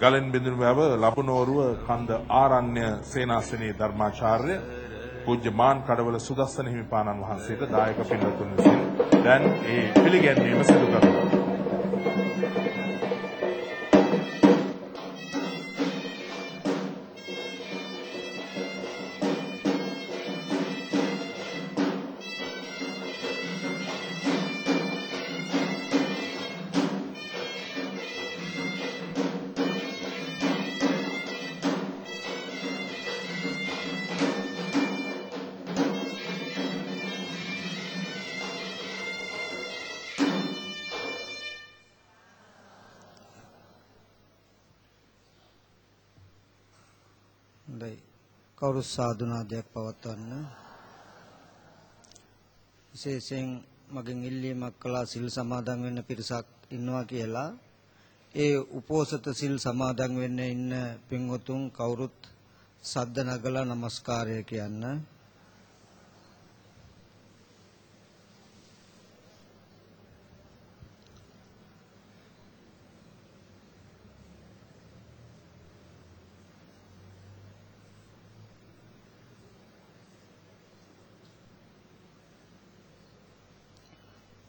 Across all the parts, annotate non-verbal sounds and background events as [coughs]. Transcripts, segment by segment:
ගලෙන් බිඳුණු වැව ලබනෝරුව කන්ද ආරණ්‍ය සේනාසනයේ ධර්මාචාර්ය පූජ්‍ය මාන් කඩවල සුදස්සන හිමිපාණන් වහන්සේට දායක පින්වතුන් විසින් දැන් ඒ පිළිගැන්වීම සිදු කරනවා. කවුරු සාදුනාදයක් පවත්වන්න. විශේෂයෙන් මගෙන් ඉල්ලීමක් කළා සිල් සමාදන් වෙන්න පිරිසක් ඉන්නවා කියලා. ඒ උපෝසත සිල් සමාදන් වෙන්න ඉන්න පින්වතුන් කවුරුත් සද්ද නගලා নমස්කාරය කියන්න.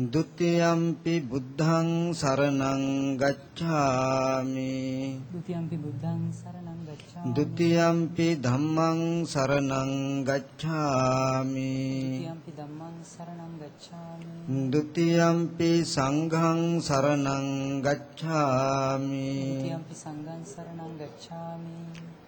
ဒ ුතියම්පි බුද්ධං සරණං ගච්ඡාමි ဒုတိယံ පි බුද්ධං සරණං ගච්ඡාමි ဒ ුතියම්පි ධම්මං සරණං ගච්ඡාමි ဒုတိယံ පි ධම්මං සරණං ගච්ඡාමි ဒ ුතියම්පි සංඝං සරණං ගච්ඡාමි ဒုတိယံ පි සංඝං සරණං ගච්ඡාමි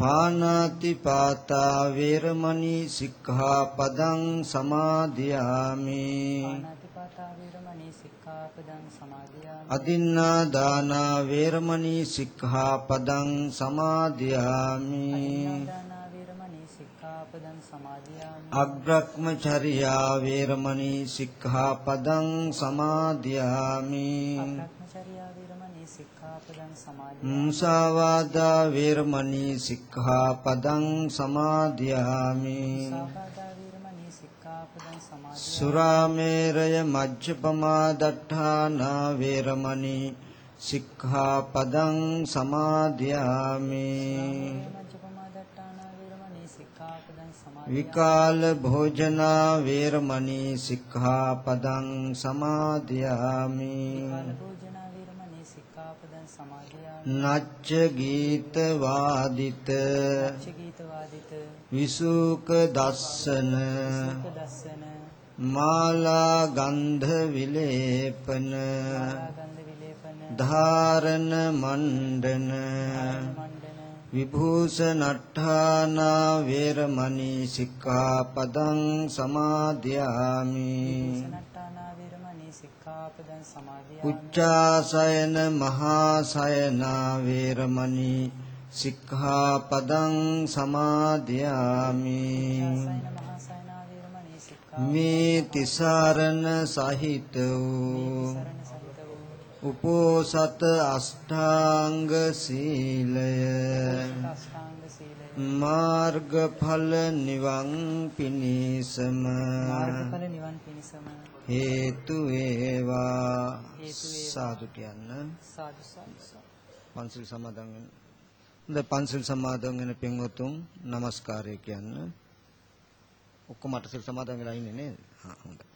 පානාති පාතා වේරමණී සික්ඛාපදං සමාදියාමි. පාණාතිපාතා වේරමණී සික්ඛාපදං සමාදියාමි. අදින්නා දානා වේරමණී සික්ඛාපදං සමාදියාමි. දානා වේරමණී සික්ඛාපදං සමාදියාමි. අග්‍රක්මචර්යා වේරමණී සික්ඛාපදං සමාදියාමි. සමාදියාමි මුසාවාදා වේරමණී සික්ඛාපදං සමාදියාමි සාපාදා වේරමණී සික්ඛාපදං සමාදියාමි සුරාමේරය මජ්ජපමා දට්ඨානා වේරමණී සික්ඛාපදං සමාදියාමි මජ්ජපමා දට්ඨානා වේරමණී සික්ඛාපදං සමාදියාමි විකාල භෝජනා වේරමණී සික්ඛාපදං සමාදියාමි භෝජනා වේරමණී සික්ඛාපදං සමාදියාමි නච්ච ගීත වාදිත විසූක දස්සන මාලා ගන්ධ විලේපන ධාරණ මණ්ඩන මණ්ඩන විභූෂණට්ඨානා වේරමණී සික්ඛාපදං සමාදියාමි සික්ඛාපදං සමාදියාමි උච්චාසයන මහාසයනා වේරමණී සික්ඛාපදං සමාදියාමි සයන මහා සයනා වේරමණී සික්ඛා මේ තිසරණ සහිත වූ උපෝසත අෂ්ටාංග සීලය. මාර්ගඵල නිවන් පිණිසම. මාර්ගඵල නිවන් පිණිසම හේතු වේවා. සාදු කියන්න. සාදු සාදු. පන්සිල් සමාදන් වෙන හොඳ පන්සිල් සමාදන් වෙන පින්වතුන් নমස්කාරය කියන්න. ඔක්කොම අටසිල් සමාදන් වෙලා ඉන්නේ නේද? හා හොඳයි.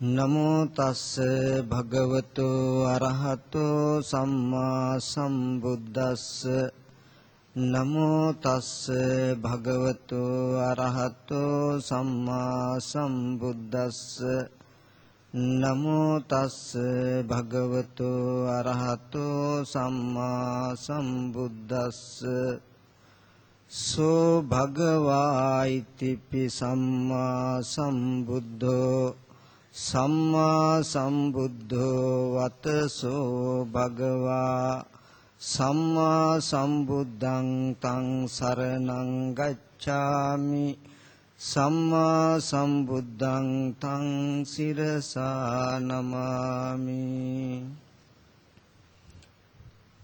නමෝ තස්ස භගවතු අරහතෝ සම්මා සම්බුද්දස්ස නමෝ තස්ස භගවතු අරහතෝ සම්මා සම්බුද්දස්ස. නමෝ තස්ස භගවතු අරහතෝ සම්මා සම්බුද්දස්ස. සෝ භගවා ඉතිපි සම්මා සම්බුද්ධෝ. සම්මා සම්බුද්ධෝ වතසෝ භගවා. සම්මා සම්බුද්ධං තං සරණං ගච්ඡාමි. සම්මා සම්බුද්ධං තං සිරසා නමාමි.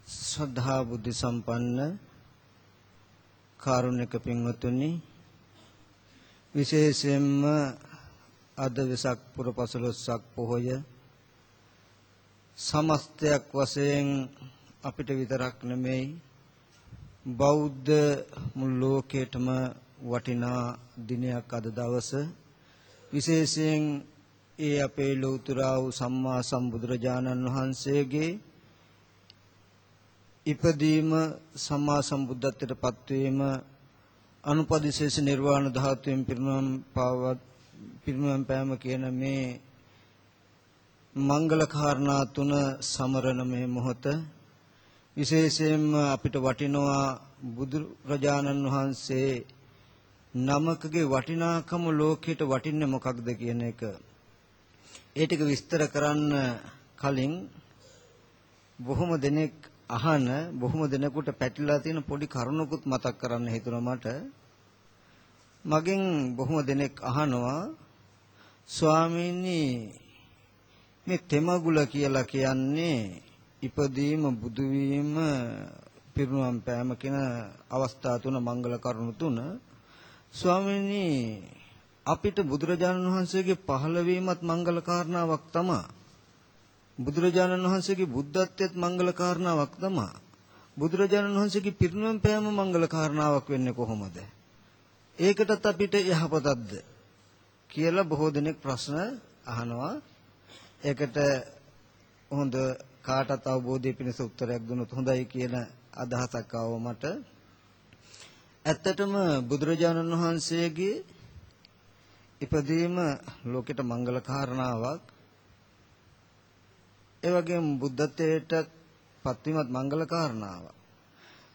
ශ්‍රද්ධා බුද්ධ සම්පන්න කාරුණික පින්වතුනි විශේෂයෙන්ම අද වෙසක් පුර පසළොස්වක පොහොය සමස්තයක් වශයෙන් අපිට විතරක් නෙමෙයි බෞද්ධ මුළු ලෝකෙටම වටිනා දිනයක් අද දවස. විශේෂයෙන් ඒ අපේ ලෞතර වූ සම්මා සම්බුදුරජාණන් වහන්සේගේ ඉපදීම සම්මා සම්බුද්ධත්වයට පත්වීම අනුපදිශේෂ නිර්වාණ ධාතුවෙන් පිරිනොම් පාවත් පිරිනොම් පෑම කියන මේ මංගල කාරණා තුන සමරන මේ මොහොත. විශේෂයෙන්ම අපිට වටිනවා බුදුරජාණන් වහන්සේ නමකගේ වටිනාකම ලෝකයට වටින්නේ මොකක්ද කියන එක. ඒ ටික විස්තර කරන්න කලින් බොහොම දෙනෙක් අහන බොහොම දෙනෙකුට පැටලලා තියෙන පොඩි කරුණකුත් මතක් කරන්න හිතුණා මට. මගෙන් බොහොම දෙනෙක් අහනවා ස්වාමීනි මේ තෙමගුල කියලා කියන්නේ ඉපදීම බුදු වීම පිරුණම් පෑම කියන අවස්ථා තුන මංගල කරුණු තුන ස්වාමීනි අපිට බුදුරජාණන් වහන්සේගේ පහළවීමත් මංගල කාරණාවක් තමයි බුදුරජාණන් වහන්සේගේ බුද්ධත්වයේත් මංගල කාරණාවක් තමයි. බුදුරජාණන් වහන්සේගේ පිරිනුවම් පෑම මංගල කාරණාවක් වෙන්නේ කොහොමද? ඒකටත් අපිට යහපතක්ද කියලා බොහෝ දෙනෙක් ප්‍රශ්න අහනවා. ඒකට හොඳ කාටත් අවබෝධය පිණිස උත්තරයක් දුන්නොත් හොඳයි කියන අදහසක් ආව මට. ඇත්තටම බුදුරජාණන් වහන්සේගේ ඉපදීම ලෝකෙට මංගල කාරණාවක් ඒ වගේම බුද්ධත්වයට පත්වීමත් මංගල කාරණාවක්.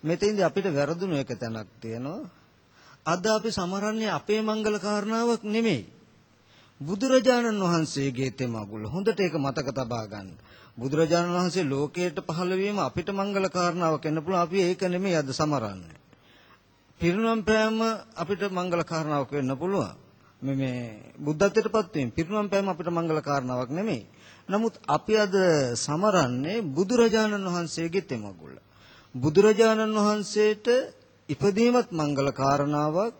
මෙතෙන්දී අපිට වැරදුණු එක තැනක් තියෙනවා. අද අපි සමරන්නේ අපේ මංගල කාරණාවක් නෙමෙයි. බුදුරජාණන් වහන්සේගේ තෙමගුල. හොඳට ඒක මතක තබා ගන්න. බුදුරජාණන් වහන්සේ ලෝකයට පහළ වීම අපිට මංගල කාරණාවක් වෙන්න පුළුවන්. අපි ඒක නෙමෙයි අද සමරන්නේ. පිරිනුවම් පෑම අපිට මංගල කාරණාවක් වෙන්න පුළුවන්. මේ මේ බුද්ධත්වයට පත්වීම පිරිනුවම් පෑම අපිට මංගල කාරණාවක් නෙමෙයි. නමුත් අපි අද සමරන්නේ බුදුරජාණන් වහන්සේගේ තෙමගුල. බුදුරජාණන් වහන්සේට ඉපදීමත් මංගල කාරණාවක්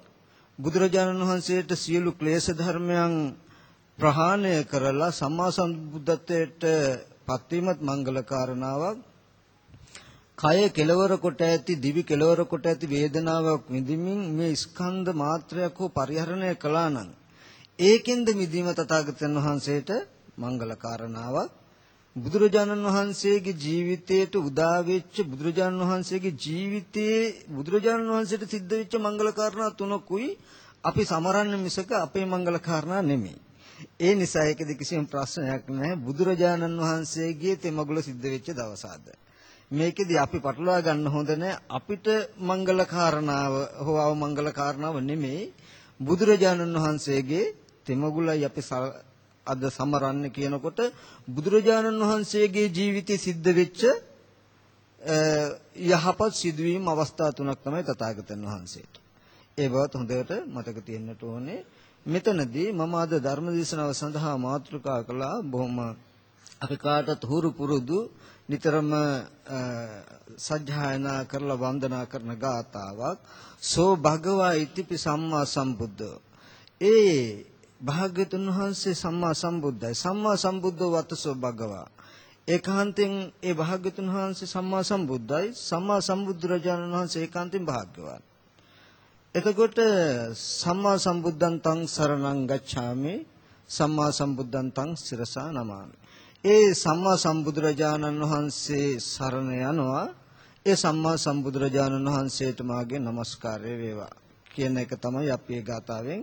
බුදුරජාණන් වහන්සේට සියලු ක්ලේශ ධර්මයන් ප්‍රහාණය කරලා සම්මා සම්බුද්ධත්වයට පත්වීමත් මංගල කාරණාවක් කය කෙලවර කොට ඇති දිවි කෙලවර කොට ඇති වේදනාවක් විඳිමින් මේ ස්කන්ධ මාත්‍රයක් හෝ පරිහරණය කළා නම් ඒකෙන්ද මිදීම තථාගතයන් වහන්සේට මංගල කාරණාවක් බුදුරජාණන් වහන්සේගේ ජීවිතයට උදා වෙච්ච බුදුරජාණන් වහන්සේගේ ජීවිතයේ බුදුරජාණන් වහන්සේට සිද්ධ වෙච්ච මංගල කාරණා තුනකුයි අපි සමරන්නේ මිසක අපේ මංගල කාරණා නෙමෙයි. ඒ නිසා ඒකෙදි කිසිම ප්‍රශ්නයක් නැහැ. බුදුරජාණන් වහන්සේගේ තෙමගුල සිද්ධ වෙච්ච දවසාද. මේකෙදි අපි පටලවා ගන්න හොඳ නැහැ. අපිට මංගල කාරණාව හෝ අවමංගල කාරණාව නෙමෙයි. බුදුරජාණන් වහන්සේගේ තෙමගුලයි අපි අද සමරන්න කියනකොට බුදුරජාණන් වහන්සේගේ ජීවිතේ සිද්ධ වෙච්ච යහපත් සිදුවීම් අවස්ථා තුනක් තමයි තථාගතයන් වහන්සේට. ඒ බවත් හොඳට මතක තියෙන්නට ඕනේ. මෙතනදී මම අද ධර්ම දේශනාව සඳහා මාතෘකා කළා බොහොම අපි කාටත් හුරු පුරුදු නිතරම සජ්ජායනා කරලා වන්දනා කරන ගාතාවක් සෝ භගවා ඉතිපි සම්මා සම්බුද්ධ ඒ භාග්‍යතුන් වහන්සේ සම්මා සම්බුද්ධයි. සම්මා සම්බුද්ධෝ වතසෝ භගවා. ඒකාන්තයෙන් ඒ භාග්‍යතුන් වහන්සේ සම්මා සම්බුද්ධයි. සම්මා සම්බුදුරජාණන් වහන්සේ ඒකාන්තයෙන් භාග්‍යවත්. එතකොට සම්මා සම්බුද්ධං තං සරණං ගච්ඡාමි. සම්මා සම්බුද්ධං තං සිරසා නමාමි. ඒ සම්මා සම්බුදුරජාණන් වහන්සේ සරණ යනවා. ඒ සම්මා සම්බුදුරජාණන් වහන්සේට මාගේ নমස්කාරය වේවා කියන එක තමයි අපි ඒ ගාතාවෙන්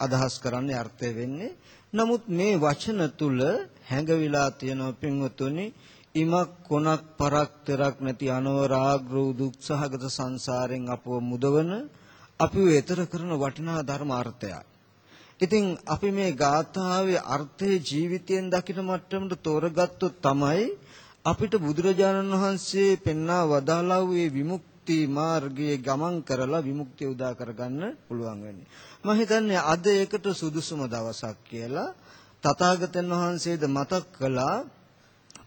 අදහස් කරන්නේ අර්ථය වෙන්නේ නමුත් මේ වචන තුල හැඟවිලා තියෙනවා පින්වතුනි ඉමක් කොනක් පරක් තරක් නැති අනවරාග්‍ර දුක්සහගත සංසාරෙන් අපව මුදවන අපිව එතර කරන වටිනා ධර්ම අර්ථයක්. ඉතින් අපි මේ ගාථාවේ අර්ථයේ ජීවිතයෙන් දකින මට්ටමට තෝරගත්තොත් තමයි අපිට බුදුරජාණන් වහන්සේ පෙන්වා වදාළා වූ විමුක්ති මාර්ගයේ ගමන් කරලා විමුක්තිය උදා කරගන්න පුළුවන් වෙන්නේ. මම හිතන්නේ අද ඒකට සුදුසුම දවසක් කියලා තථාගතයන් වහන්සේද මතක් කළා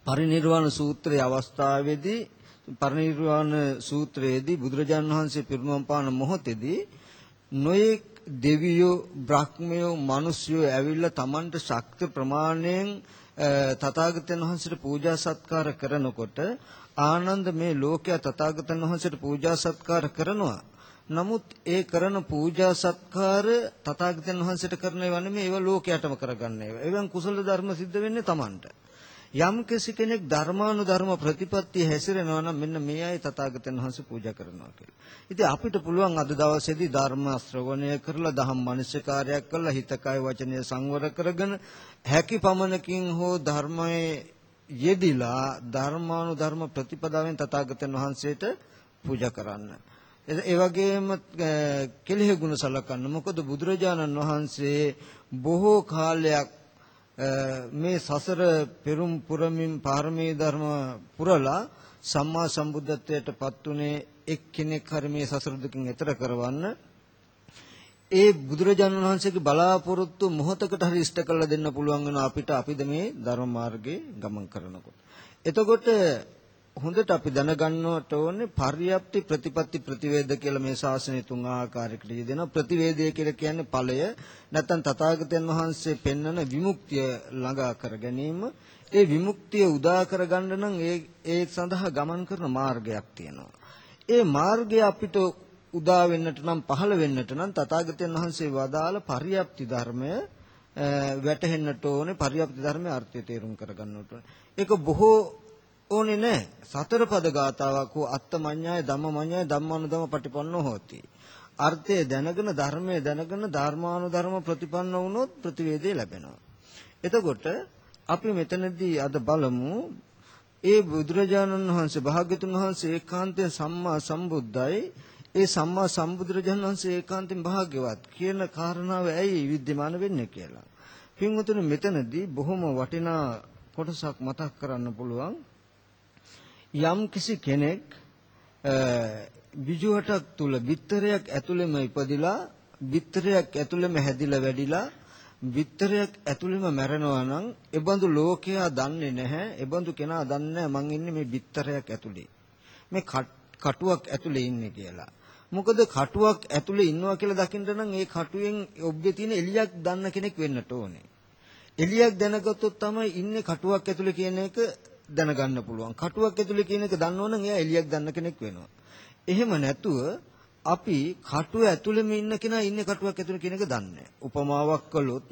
පරිනිර්වාණ සූත්‍රයේ අවස්ථාවේදී පරිනිර්වාණ සූත්‍රයේදී බුදුරජාණන් වහන්සේ පිරිනුවම් පාන මොහොතේදී නොයෙක් දෙවියෝ බ්‍රහ්මයෝ මිනිස්යෝ ඇවිල්ලා Tamanට ශක්ති ප්‍රමාණයෙන් තථාගතයන් වහන්සේට පූජා සත්කාර කරනකොට ආනන්ද මේ ලෝකයා තථාගතයන් වහන්සේට පූජා සත්කාර කරනවා නමුත් ඒ කරන පූජා සත්කාර තථාගතයන් වහන්සේට කරන ඒවා නෙමෙයි ඒවා ලෝකයටම කරගන්න ඒවා. ඒවෙන් කුසල ධර්ම සිද්ධ වෙන්නේ Tamanට. යම් කෙනෙක් ධර්මානුධර්ම ප්‍රතිපත්තිය හැසිරෙනවා නම් මෙන්න මේ අය තථාගතයන් වහන්සේ පූජා කරනවා කියලා. ඉතින් අපිට පුළුවන් අද දවසේදී ධර්ම ශ්‍රවණය කරලා දහම් මනසකාරයක් කරලා හිත කය වචනය සංවර කරගෙන හැකි පමණකින් හෝ ධර්මයේ යෙදිලා ධර්මානුධර්ම ප්‍රතිපදාවෙන් තථාගතයන් වහන්සේට පූජා කරන්න. ඒ වගේම කෙලෙහි ගුණ සලකන්න. මොකද බුදුරජාණන් වහන්සේ බොහෝ කාලයක් මේ සසර පෙරුම් පුරමින් පාරමී ධර්ම පුරලා සම්මා සම්බුද්ධත්වයට පත් උනේ එක්කෙනෙක් හරි මේ සසර දුකින් එතර කරවන්න ඒ බුදුරජාණන් වහන්සේගේ බලාපොරොත්තු මොහොතකට හරි ඉෂ්ට කරලා දෙන්න පුළුවන් වෙනවා අපිට අපිද මේ ධර්ම මාර්ගේ ගමන් කරනකොට. එතකොට හොඳට අපි දැනගන්නවට ඕනේ පර්යාප්ති ප්‍රතිපatti ප්‍රතිවේද කියලා මේ ශාසනය තුන් ආකාරයකට යෙදෙනවා. ප්‍රතිවේදය කියලා කියන්නේ ඵලය නැත්නම් තථාගතයන් වහන්සේ පෙන්වන විමුක්තිය ළඟා කර ගැනීම. ඒ විමුක්තිය උදා කරගන්න නම් ඒ ඒ සඳහා ගමන් කරන මාර්ගයක් තියෙනවා. ඒ මාර්ගය අපිට උදා වෙන්නට නම් පහළ වෙන්නට නම් තථාගතයන් වහන්සේ වදාළ පර්යාප්ති ධර්මය වැටහෙන්නට ඕනේ. පර්යාප්ති ධර්මයේ අර්ථය තේරුම් කරගන්නට ඕනේ. ඒක බොහෝ ඕනේ නැහැ. සතර පද ගාතාවක් වූ අත්තමඤ්ඤාය ධම්මමඤ්ඤාය ධම්මානුධම පටිපන්නෝ හෝති. අර්ථය දැනගෙන ධර්මය දැනගෙන ධර්මානුධර්ම ප්‍රතිපන්න වුණොත් ප්‍රතිවේදය ලැබෙනවා. එතකොට අපි මෙතනදී අද බලමු ඒ බුදුරජාණන් වහන්සේ භාග්‍යතුන් වහන්සේ ඒකාන්තයෙන් සම්මා සම්බුද්ධයි ඒ සම්මා සම්බුදුරජාණන් වහන්සේ ඒකාන්තයෙන් භාග්‍යවත් කියන කාරණාව ඇයි විද්‍යමාන වෙන්නේ කියලා. පින්වතුනි මෙතනදී බොහොම වටිනා කොටසක් මතක් කරන්න පුළුවන්. යම් කිසි කෙනෙක් විජුවටක් තුල බිත්තරයක් ඇතුළෙම ඉපදිලා බිත්තරයක් ඇතුළෙම හැදිලා වැඩිලා බිත්තරයක් ඇතුළෙම මැරෙනවා නම් එබඳු ලෝකයා දන්නේ නැහැ එබඳු කෙනා දන්නේ මං ඉන්නේ මේ බිත්තරයක් ඇතුළේ. මේ කටුවක් ඇතුළේ ඉන්නේ කියලා. මොකද කටුවක් ඇතුළේ ඉන්නවා කියලා දකින්න නම් ඒ කටුවෙන් ඔබ්බේ තියෙන එලියක් දන්න කෙනෙක් වෙන්නට ඕනේ. එලියක් දැනගත්තොත් තමයි ඉන්නේ කටුවක් ඇතුළේ කියන එක දැනගන්න පුළුවන්. කටුවක් ඇතුලේ කියන එක දන්නවනම් එයා එලියක් දන්න කෙනෙක් වෙනවා. එහෙම නැතුව අපි කටුව ඇතුළෙම ඉන්න කෙනා ඉන්නේ කටුවක් ඇතුළේ කියන එක දන්නේ උපමාවක් කළොත්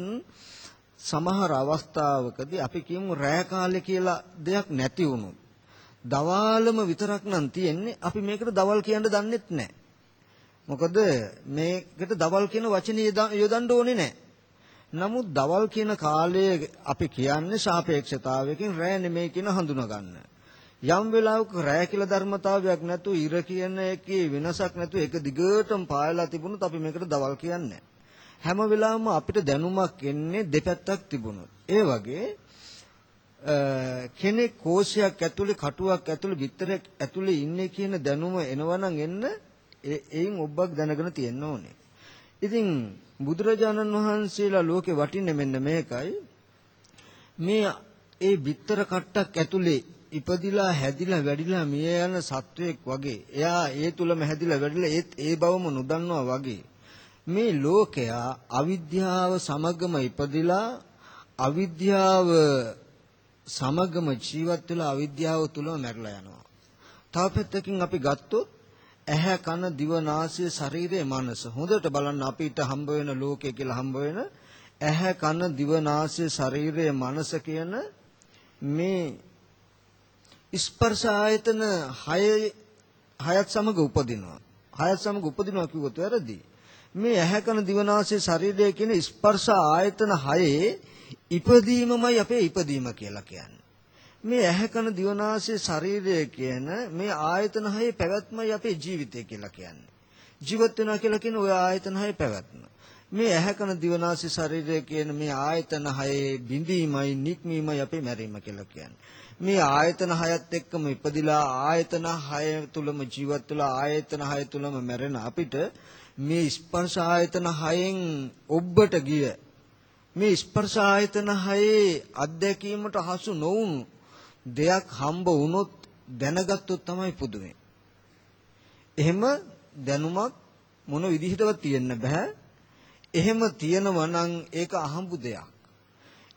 සමහර අවස්ථාවකදී අපි කියමු රෑ කාලේ කියලා දෙයක් නැති වුණොත් දවාලම විතරක් නම් තියෙන්නේ අපි මේකට දවල් කියන්න දන්නෙත් නැහැ. මොකද මේකට දවල් කියන වචනේ යොදන්න ඕනේ නැහැ. නමුත් දවල් කියන කාලය අපි කියන්නේ සාපේක්ෂතාවයකින් රැ නෙමෙයි කියන හඳුනා ගන්න. යම් වෙලාවක රැ කියලා ධර්මතාවයක් නැතුව ඉර කියන එකේ වෙනසක් නැතුව ඒක දිගටම පායලා තිබුණොත් අපි මේකට දවල් කියන්නේ හැම වෙලාවෙම අපිට දැනුමක් එන්නේ දෙපැත්තක් තිබුණොත්. ඒ වගේ කෙනෙක් කෝෂයක් ඇතුලේ කටුවක් ඇතුලේ විතරක් ඇතුලේ ඉන්නේ කියන දැනුම එනවනම් එන්න එයින් ඔබක් දැනගෙන තියෙන්න ඕනේ. ඉතින් බුදුරජාණන් වහන්සේලා ලෝකේ වටින්නේ මෙන්න මේකයි. මේ ඒ බිත්තර කට්ටක් ඇතුලේ ඉපදිලා හැදිලා වැඩිලා මිය යන සත්වයක් වගේ එයා ඒ තුලම හැදිලා වැඩිලා ඒත් ඒ බවම නොදන්නවා වගේ මේ ලෝකයා අවිද්‍යාව සමගම ඉපදිලා අවිද්‍යාව සමගම ජීවත් වෙලා අවිද්‍යාව තුලම මැරලා යනවා. තව පැත්තකින් අපි ගත්තොත් ඇහැ කන දිව නාසය ශරීරය මනස. හොඳට බලන්න අපිට හම්බ වෙන ලෝකය කියලා හම්බ වෙන ඇහැ කන දිව නාසය ශරීරය මනස කියන මේ ස්පර්ශ ආයතන 6 හයත් සමග උපදිනවා. හයත් සමග උපදිනවා කිව්වොත් වැරදි. මේ ඇහැ කන දිවනාසය ශරීරය කියන ස්පර්ශ ආයතන හයේ ඉපදීමමයි අපේ ඉපදීම කියලා කියන්නේ. මේ ඇහැ කන දිවනාසය ශරීරය කියන මේ ආයතන හයේ පැවැත්මයි අපේ ජීවිතය කියලා කියන්නේ. ජීවත් වෙනවා කියලා කියන ওই ආයතන හයේ පැවැත්ම. මේ ඇහැ කන දිවනාසය ශරීරය කියන මේ ආයතන හයේ බිඳීමයි නික්මීමයි අපේ මැරීම කියලා කියන්නේ. මේ ආයතන හයත් එක්කම ඉපදිලා ආයතන හය තුලම ජීවත් වෙලා ආයතන හය තුලම මැරෙන අපිට මේ ස්පර්ශ ආයතන හයෙන් ඔබට ගිය මේ ස්පර්ශ ආයතන හයේ අත්දැකීමට හසු නොවුණු දෙයක් හම්බ වුණොත් දැනගත්තොත් තමයි පුදුමේ. එහෙම දැනුමක් මොන විදිහටවත් තියෙන්න බෑ. එහෙම තියෙනවා නම් ඒක අහඹු දෙයක්.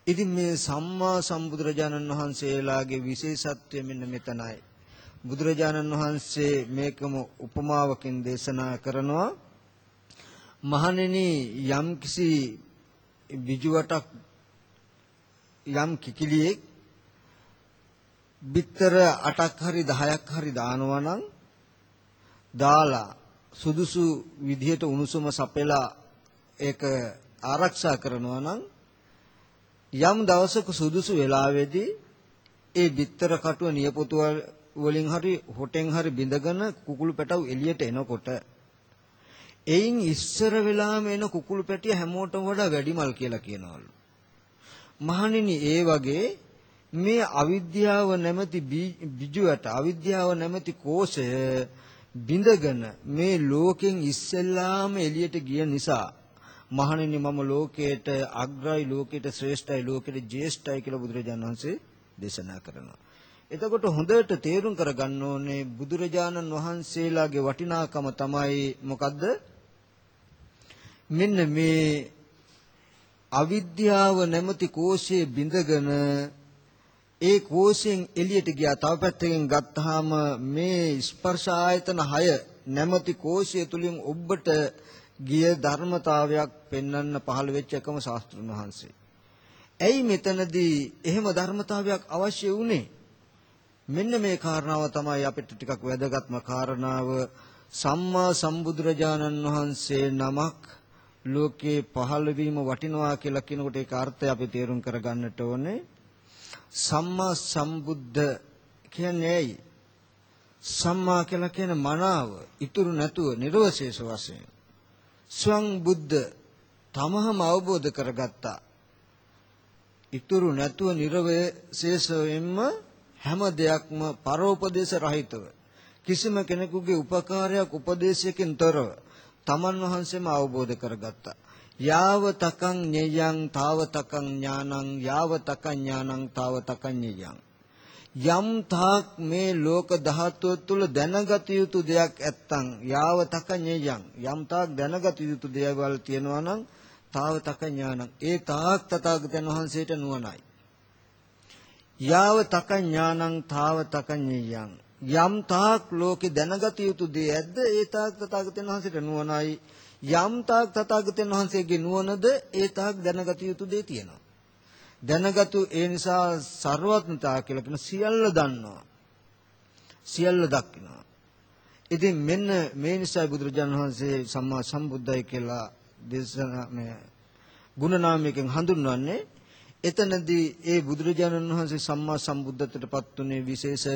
ඉතින් මේ සම්මා සම්බුදුරජාණන් වහන්සේලාගේ විශේෂත්වය මෙන්න මෙතනයි. බුදුරජාණන් වහන්සේ මේකම උපමාවකින් දේශනා කරනවා. මහණෙනි යම්කිසි විජුවටක් යම් කිකිලියෙක් බිත්තර 8ක් හරි 10ක් හරි දානවා නම් දාලා සුදුසු විදිහට උණුසුම සපෙලා ඒක ආරක්ෂා කරනවා නම් යම් දවසක සුදුසු වෙලාවේදී ඒ බිත්තර කටුව නියපොතු වලින් හරි හොටෙන් හරි බිඳගෙන කුකුළු පැටව එළියට එනකොට එයින් ඉස්සර වෙලාම එන කුකුළු පැටිය හැමෝටම වඩා වැඩිමල් කියලා කියනවලු. මහණෙනි ඒ වගේ මේ අවිද්‍යාව නැමැති බිජුවට අවිද්‍යාව නැමැති කෝෂය බිඳගෙන මේ ලෝකෙන් ඉස්සෙල්ලාම එළියට ගිය නිසා මහණෙනි මම ලෝකයට අග්‍රයි ලෝකයට ශ්‍රේෂ්ඨයි ලෝකයට ජේෂ්ඨයි කියලා බුදුරජාණන් වහන්සේ දේශනා කරනවා. එතකොට හොඳට තේරුම් කරගන්න ඕනේ බුදුරජාණන් වහන්සේලාගේ වටිනාකම තමයි මොකද්ද? මෙන්න මේ අවිද්‍යාව නැමැති කෝෂයේ බිඳගෙන ඒ කෝෂයෙන් එළියට ගියා. තව පැත්තකින් ගත්තාම මේ ස්පර්ශ ආයතන 6 නැමැති කෝෂය තුලින් ඔබට ගිය ධර්මතාවයක් පෙන්වන්න පහළ වෙච්ච එකම ශාස්ත්‍රඥ වහන්සේ. ඇයි මෙතනදී එහෙම ධර්මතාවයක් අවශ්‍ය වුනේ? මෙන්න මේ කාරණාව තමයි අපිට ටිකක් වැදගත්ම කාරණාව සම්මා සම්බුදුරජාණන් වහන්සේ නමක් ලෝකේ පහළ වීම වටිනවා කියලා කියනකොට ඒක අර්ථය අපි තේරුම් කරගන්නට ඕනේ. සම්මා සම්බුද්ධ කියන්නේ ඇයි? සම්මා කියලා කියන මනාව ඉතුරු නැතුව නිර්වශේෂ වශයෙන් ස්වං බුද්ධ තමහම අවබෝධ කරගත්තා. ඉතුරු නැතුව නිර්වශේෂයෙන්ම හැම දෙයක්ම පරෝපදේශ රහිතව කිසිම කෙනෙකුගේ උපකාරයක් උපදේශයකින් තොරව තමන් වහන්සේම අවබෝධ කරගත්තා. යාව තකං ඤයං තාව තකං ඥානං යාව තකං ඥානං තාව තකං ඤයං. යම් තාක් මේ ලෝක ධාතුව තුල දැනගත යුතු දෙයක් ඇත්තං යාව තකං ඤයං. යම් තාක් දැනගත යුතු දේවල් තියෙනවා නම් තාව තකං ඥානං. ඒ තාක් තථාගතයන් වහන්සේට නුවණයි. යාව තකං ඥානං තාව තකං ඤයං. යම් තාක් ලෝකේ දැනගත යුතු දේ ඇද්ද? ඒ තාක් තථාගතයන් වහන්සේට නුවණයි. යම් තාක් තථාගතයන් වහන්සේගේ නුවණද ඒ තාක් දැනගත යුතු දේ තියෙනවා. දැනගතු ඒ නිසා ਸਰවඥතා කියලා කියන සියල්ල දන්නවා. සියල්ල දකිනවා. ඉතින් මෙන්න මේ නිසායි බුදුරජාණන් වහන්සේ සම්මා සම්බුද්ධයි කියලා දේශනා මේ ගුණනාමයෙන් හඳුන්වන්නේ එතනදී ඒ බුදුරජාණන් වහන්සේ සම්මා සම්බුද්ධත්වයටපත් උනේ විශේෂ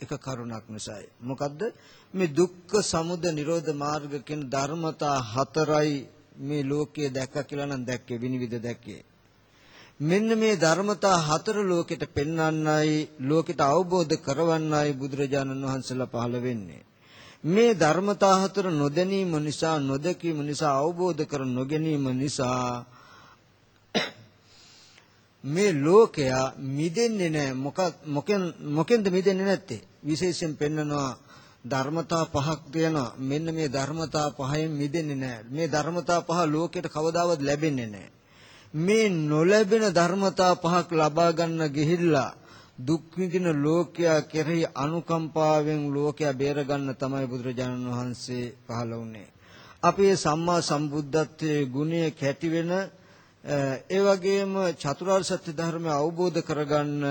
එක කරුණක් නිසායි. මොකද්ද? මේ දුක්ඛ සමුදය නිරෝධ මාර්ග කියන ධර්මතා හතරයි මේ ලෝකයේ දැක්ක කියලා නම් දැක්කේ විනිවිද දැක්කේ. මෙන්න මේ ධර්මතා හතර ලෝකෙට පෙන්වන්නයි ලෝකෙට අවබෝධ කරවන්නයි බුදුරජාණන් වහන්සේලා පහළ වෙන්නේ. මේ ධර්මතා හතර නොදැනීම නිසා නොදකීම නිසා අවබෝධ කර නොගැනීම නිසා මේ ලෝකයා මිදෙන්නේ නැහැ මොක මොකෙන් මොකෙන්ද මිදෙන්නේ නැත්තේ? විශේෂයෙන් පෙන්නනවා ධර්මතා පහක් තියෙනවා. මෙන්න මේ ධර්මතා පහෙන් මිදෙන්නේ නැහැ මේ ධර්මතා පහ ලෝකෙට කවදාවත් ලැබෙන්නේ නැහැ මේ නොලැබෙන ධර්මතා පහක් ලබා ගන්න ගිහිල්ලා දුක් විඳින ලෝකයා කෙරෙහි අනුකම්පාවෙන් ලෝකයා බේර ගන්න තමයි බුදුරජාණන් වහන්සේ පහළ වුණේ. අපේ සම්මා සම්බුද්ධත්වයේ ගුණය කැටි වෙන ඒ වගේම චතුරාර්ය සත්‍ය ධර්මය අවබෝධ කරගන්න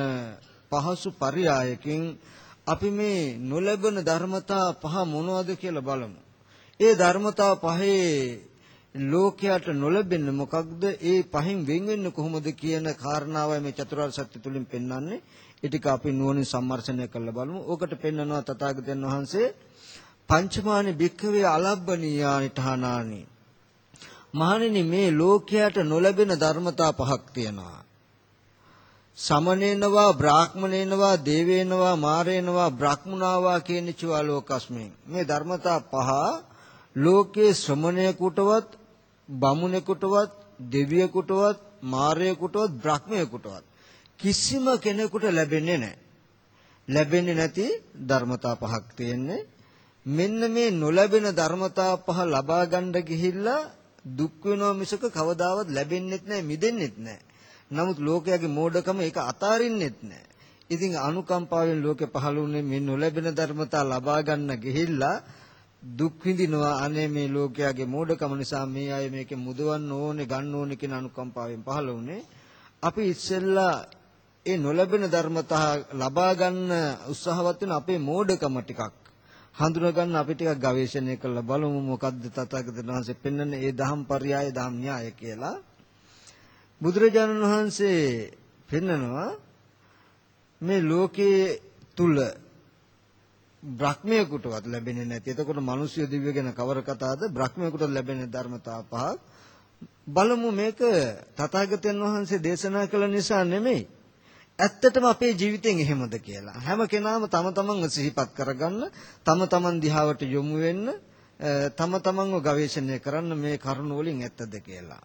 පහසු පරයයකින් අපි මේ නොලැබෙන ධර්මතා පහ මොනවද කියලා බලමු. ඒ ධර්මතා පහේ ලෝකයට නොලැබෙන්නේ මොකක්ද? ඒ පහෙන් වෙන් වෙන්නේ කොහොමද කියන කාරණාවයි මේ චතුරාර්ය සත්‍ය තුලින් පෙන්වන්නේ. ඒ ටික අපි නුවණින් සම්මර්ෂණය කරලා බලමු. ඕකට පෙන්වනවා තථාගතයන් වහන්සේ පංචමානි භික්ඛවේ අලබ්බනීයානි තහනානි. මහණෙනි මේ ලෝකයට නොලැබෙන ධර්මතා පහක් තියෙනවා. සමනේනවා බ්‍රාහ්මණේනවා දේවේනවා මාරේනවා බ්‍රහ්මුණාවා කියන චිවා ලෝකස්මෙන් මේ ධර්මතා පහ ලෝකේ ශ්‍රමණේකටවත් බමුණෙකුටවත් දෙවියෙකුටවත් මාරයෙකුටවත් බ්‍රහ්මයෙකුටවත් කිසිම කෙනෙකුට ලැබෙන්නේ නැහැ. ලැබෙන්නේ නැති ධර්මතා පහක් තියෙන්නේ. මෙන්න මේ නොලැබෙන ධර්මතා පහ ලබා ගන්න ගිහිල්ලා දුක් වෙනවා මිසක කවදාවත් ලැබෙන්නෙත් නැහැ මිදෙන්නෙත් නැහැ නමුත් ලෝකයාගේ මෝඩකම ඒක අතාරින්නෙත් නැහැ. ඉතින් අනුකම්පාවෙන් ලෝකෙ පහළ වුණේ මේ නොලැබෙන ධර්මතා ලබා ගන්න ගිහිල්ලා දුක් විඳිනවා අනේ මේ ලෝකයාගේ මෝඩකම නිසා මේ අය මේකේ මුදවන්න ඕනේ ගන්න ඕනේ කියන අනුකම්පාවෙන් පහළ වුණේ. අපි ඉස්සෙල්ලා ඒ නොලැබෙන ධර්මතා ලබා ගන්න උත්සාහවත් වෙන අපේ මෝඩකම ටිකක් හඳුනගන්න අපි ටිකක් ගවේෂණය කරලා බලමු මොකද්ද තථාගතයන් වහන්සේ පෙන්වන ඒ දහම් පරයය දහම් න්‍යාය කියලා බුදුරජාණන් වහන්සේ පෙන්නනවා මේ ලෝකයේ තුල බ්‍රහ්මයෙකුටවත් ලැබෙන්නේ නැති. එතකොට මිනිස්සු දිව්‍ය ගැන කවර කතාවද? බ්‍රහ්මයෙකුට ලැබෙන ධර්මතා පහක්. බලමු මේක තථාගතයන් වහන්සේ දේශනා කළ නිසා නෙමෙයි. ඇත්තටම අපේ ජීවිතෙන් එහෙමද කියලා. හැම කෙනාම තම තමන්ව සිහිපත් කරගන්න, තම තමන් දිහාවට යොමු වෙන්න, තම තමන්ව ගවේෂණය කරන්න මේ කරුණ වලින් ඇත්තද කියලා.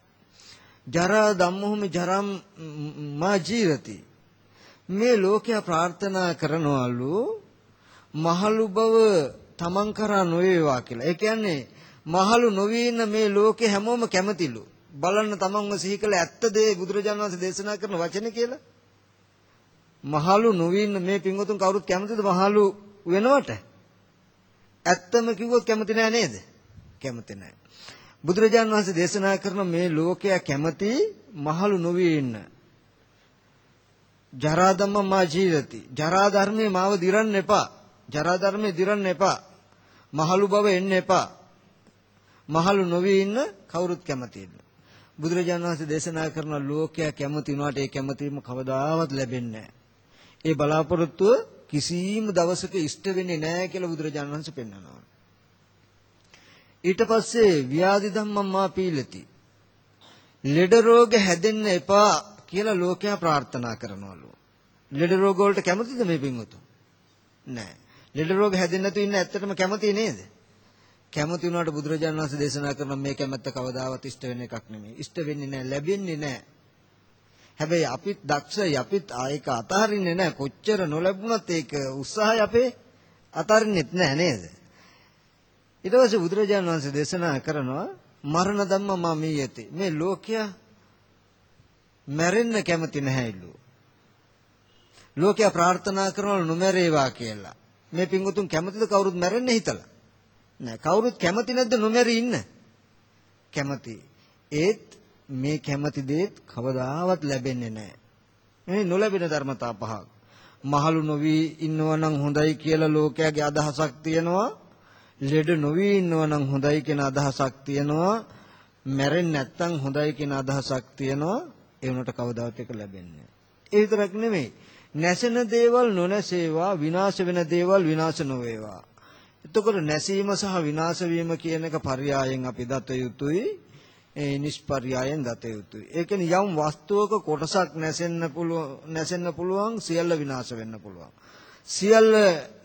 ජරා ධම්මොහම ජරම් මා ජීවති මේ ලෝකයා ප්‍රාර්ථනා කරනවලු මහලු බව තමන් කරා නොවේවා කියලා. ඒ කියන්නේ මහලු නොවී ඉන්න මේ ලෝකේ හැමෝම කැමතිලු. බලන්න තමන්ව සිහි කළ ඇත්ත දේ බුදුරජාණන් වහන්සේ දේශනා කරන වචනේ කියලා. මහලු නොවී ඉන්න මේ පින්වතුන් කවුරුත් කැමතිද මහලු වෙනවට? ඇත්තම කිව්වොත් කැමති නෑ නේද? කැමති නෑ. බුදුරජාණන් වහන්සේ දේශනා කරන මේ ලෝකයා කැමති මහලු නොවී ඉන්න. ජරා ධම්ම මා ජීවති. ජරා ධර්මේ මාව දිරන්න එපා. ජරා ධර්මේ දිරන්න එපා. මහලු බව එන්න එපා. මහලු නොවී ඉන්න කවුරුත් කැමතියි. බුදුරජාණන් වහන්සේ දේශනා කරන ලෝකයා කැමති වුණාට ඒ කැමැතිම කවදාවත් ලැබෙන්නේ නැහැ. ඒ බලාපොරොත්තුව කිසිම දවසක ඉෂ්ට වෙන්නේ නැහැ කියලා බුදුරජාණන් වහන්සේ පෙන්වනවා. ඊට පස්සේ ව්‍යාධි ධම්මම්මා පීලති. ලෙඩ රෝග හැදෙන්න එපා කියලා ලෝකයා ප්‍රාර්ථනා කරනවලු. ලෙඩ රෝග වලට කැමතිද මේ පින්වතුන්? නෑ. ලෙඩ රෝග හැදෙන්න නැතුව ඉන්න ඇත්තටම කැමති නේද? කැමති වුණාට බුදුරජාණන් වහන්සේ දේශනා කරන මේ කැමැත්ත කවදාවත් ඉෂ්ට වෙන එකක් නෙමෙයි. ඉෂ්ට වෙන්නේ නෑ, ලැබෙන්නේ නෑ. හැබැයි අපිත් දක්ෂයි අපිත් ආයක අතහරින්නේ නෑ. කොච්චර නොලැබුණත් ඒක උත්සාහය අපේ අතහරින්නෙත් නෑ නේද? ඊට පස්සේ බුදුරජාණන් වහන්සේ දේශනා කරනවා මරණ ධම්ම මමීයති. මේ ලෝකයා මැරෙන්න කැමති නැහැලු. ලෝකයා ප්‍රාර්ථනා කරනවා නොමැරේවා කියලා. මේ පිංගුතුන් කැමතිද කවුරුත් මැරෙන්න හිතලා? නෑ කවුරුත් කැමති නැද්ද නොමැරි ඉන්න? කැමති. ඒත් මේ කැමති දේත් කවදාවත් ලැබෙන්නේ නැහැ. මේ නොලැබෙන ධර්මතා පහක්. මහලු නොවි ඉන්නවනම් හොඳයි කියලා ලෝකයාගේ අදහසක් තියෙනවා. ලෙඩ නොවි ඉන්නවනම් හොඳයි කියන අදහසක් තියෙනවා. මැරෙන්නේ නැත්තම් හොඳයි කියන අදහසක් තියෙනවා. ඒ උනට කවදාවත් ඒක ලැබෙන්නේ ඒ විතරක් නෙමෙයි. නැසෙන දේවල් නොනැසේවා, විනාශ වෙන දේවල් විනාශ නොවේවා. එතකොට නැසීම සහ විනාශ වීම කියන එක පරයයන් අපි දත යුතුයි. ඒ නිෂ්පර්යායෙන් දත යුතුයි. ඒ කියන්නේ යම් වස්තුවක කොටසක් නැසෙන්න පුළුවන් නැසෙන්න පුළුවන් සියල්ල විනාශ වෙන්න පුළුවන්. සියල්ල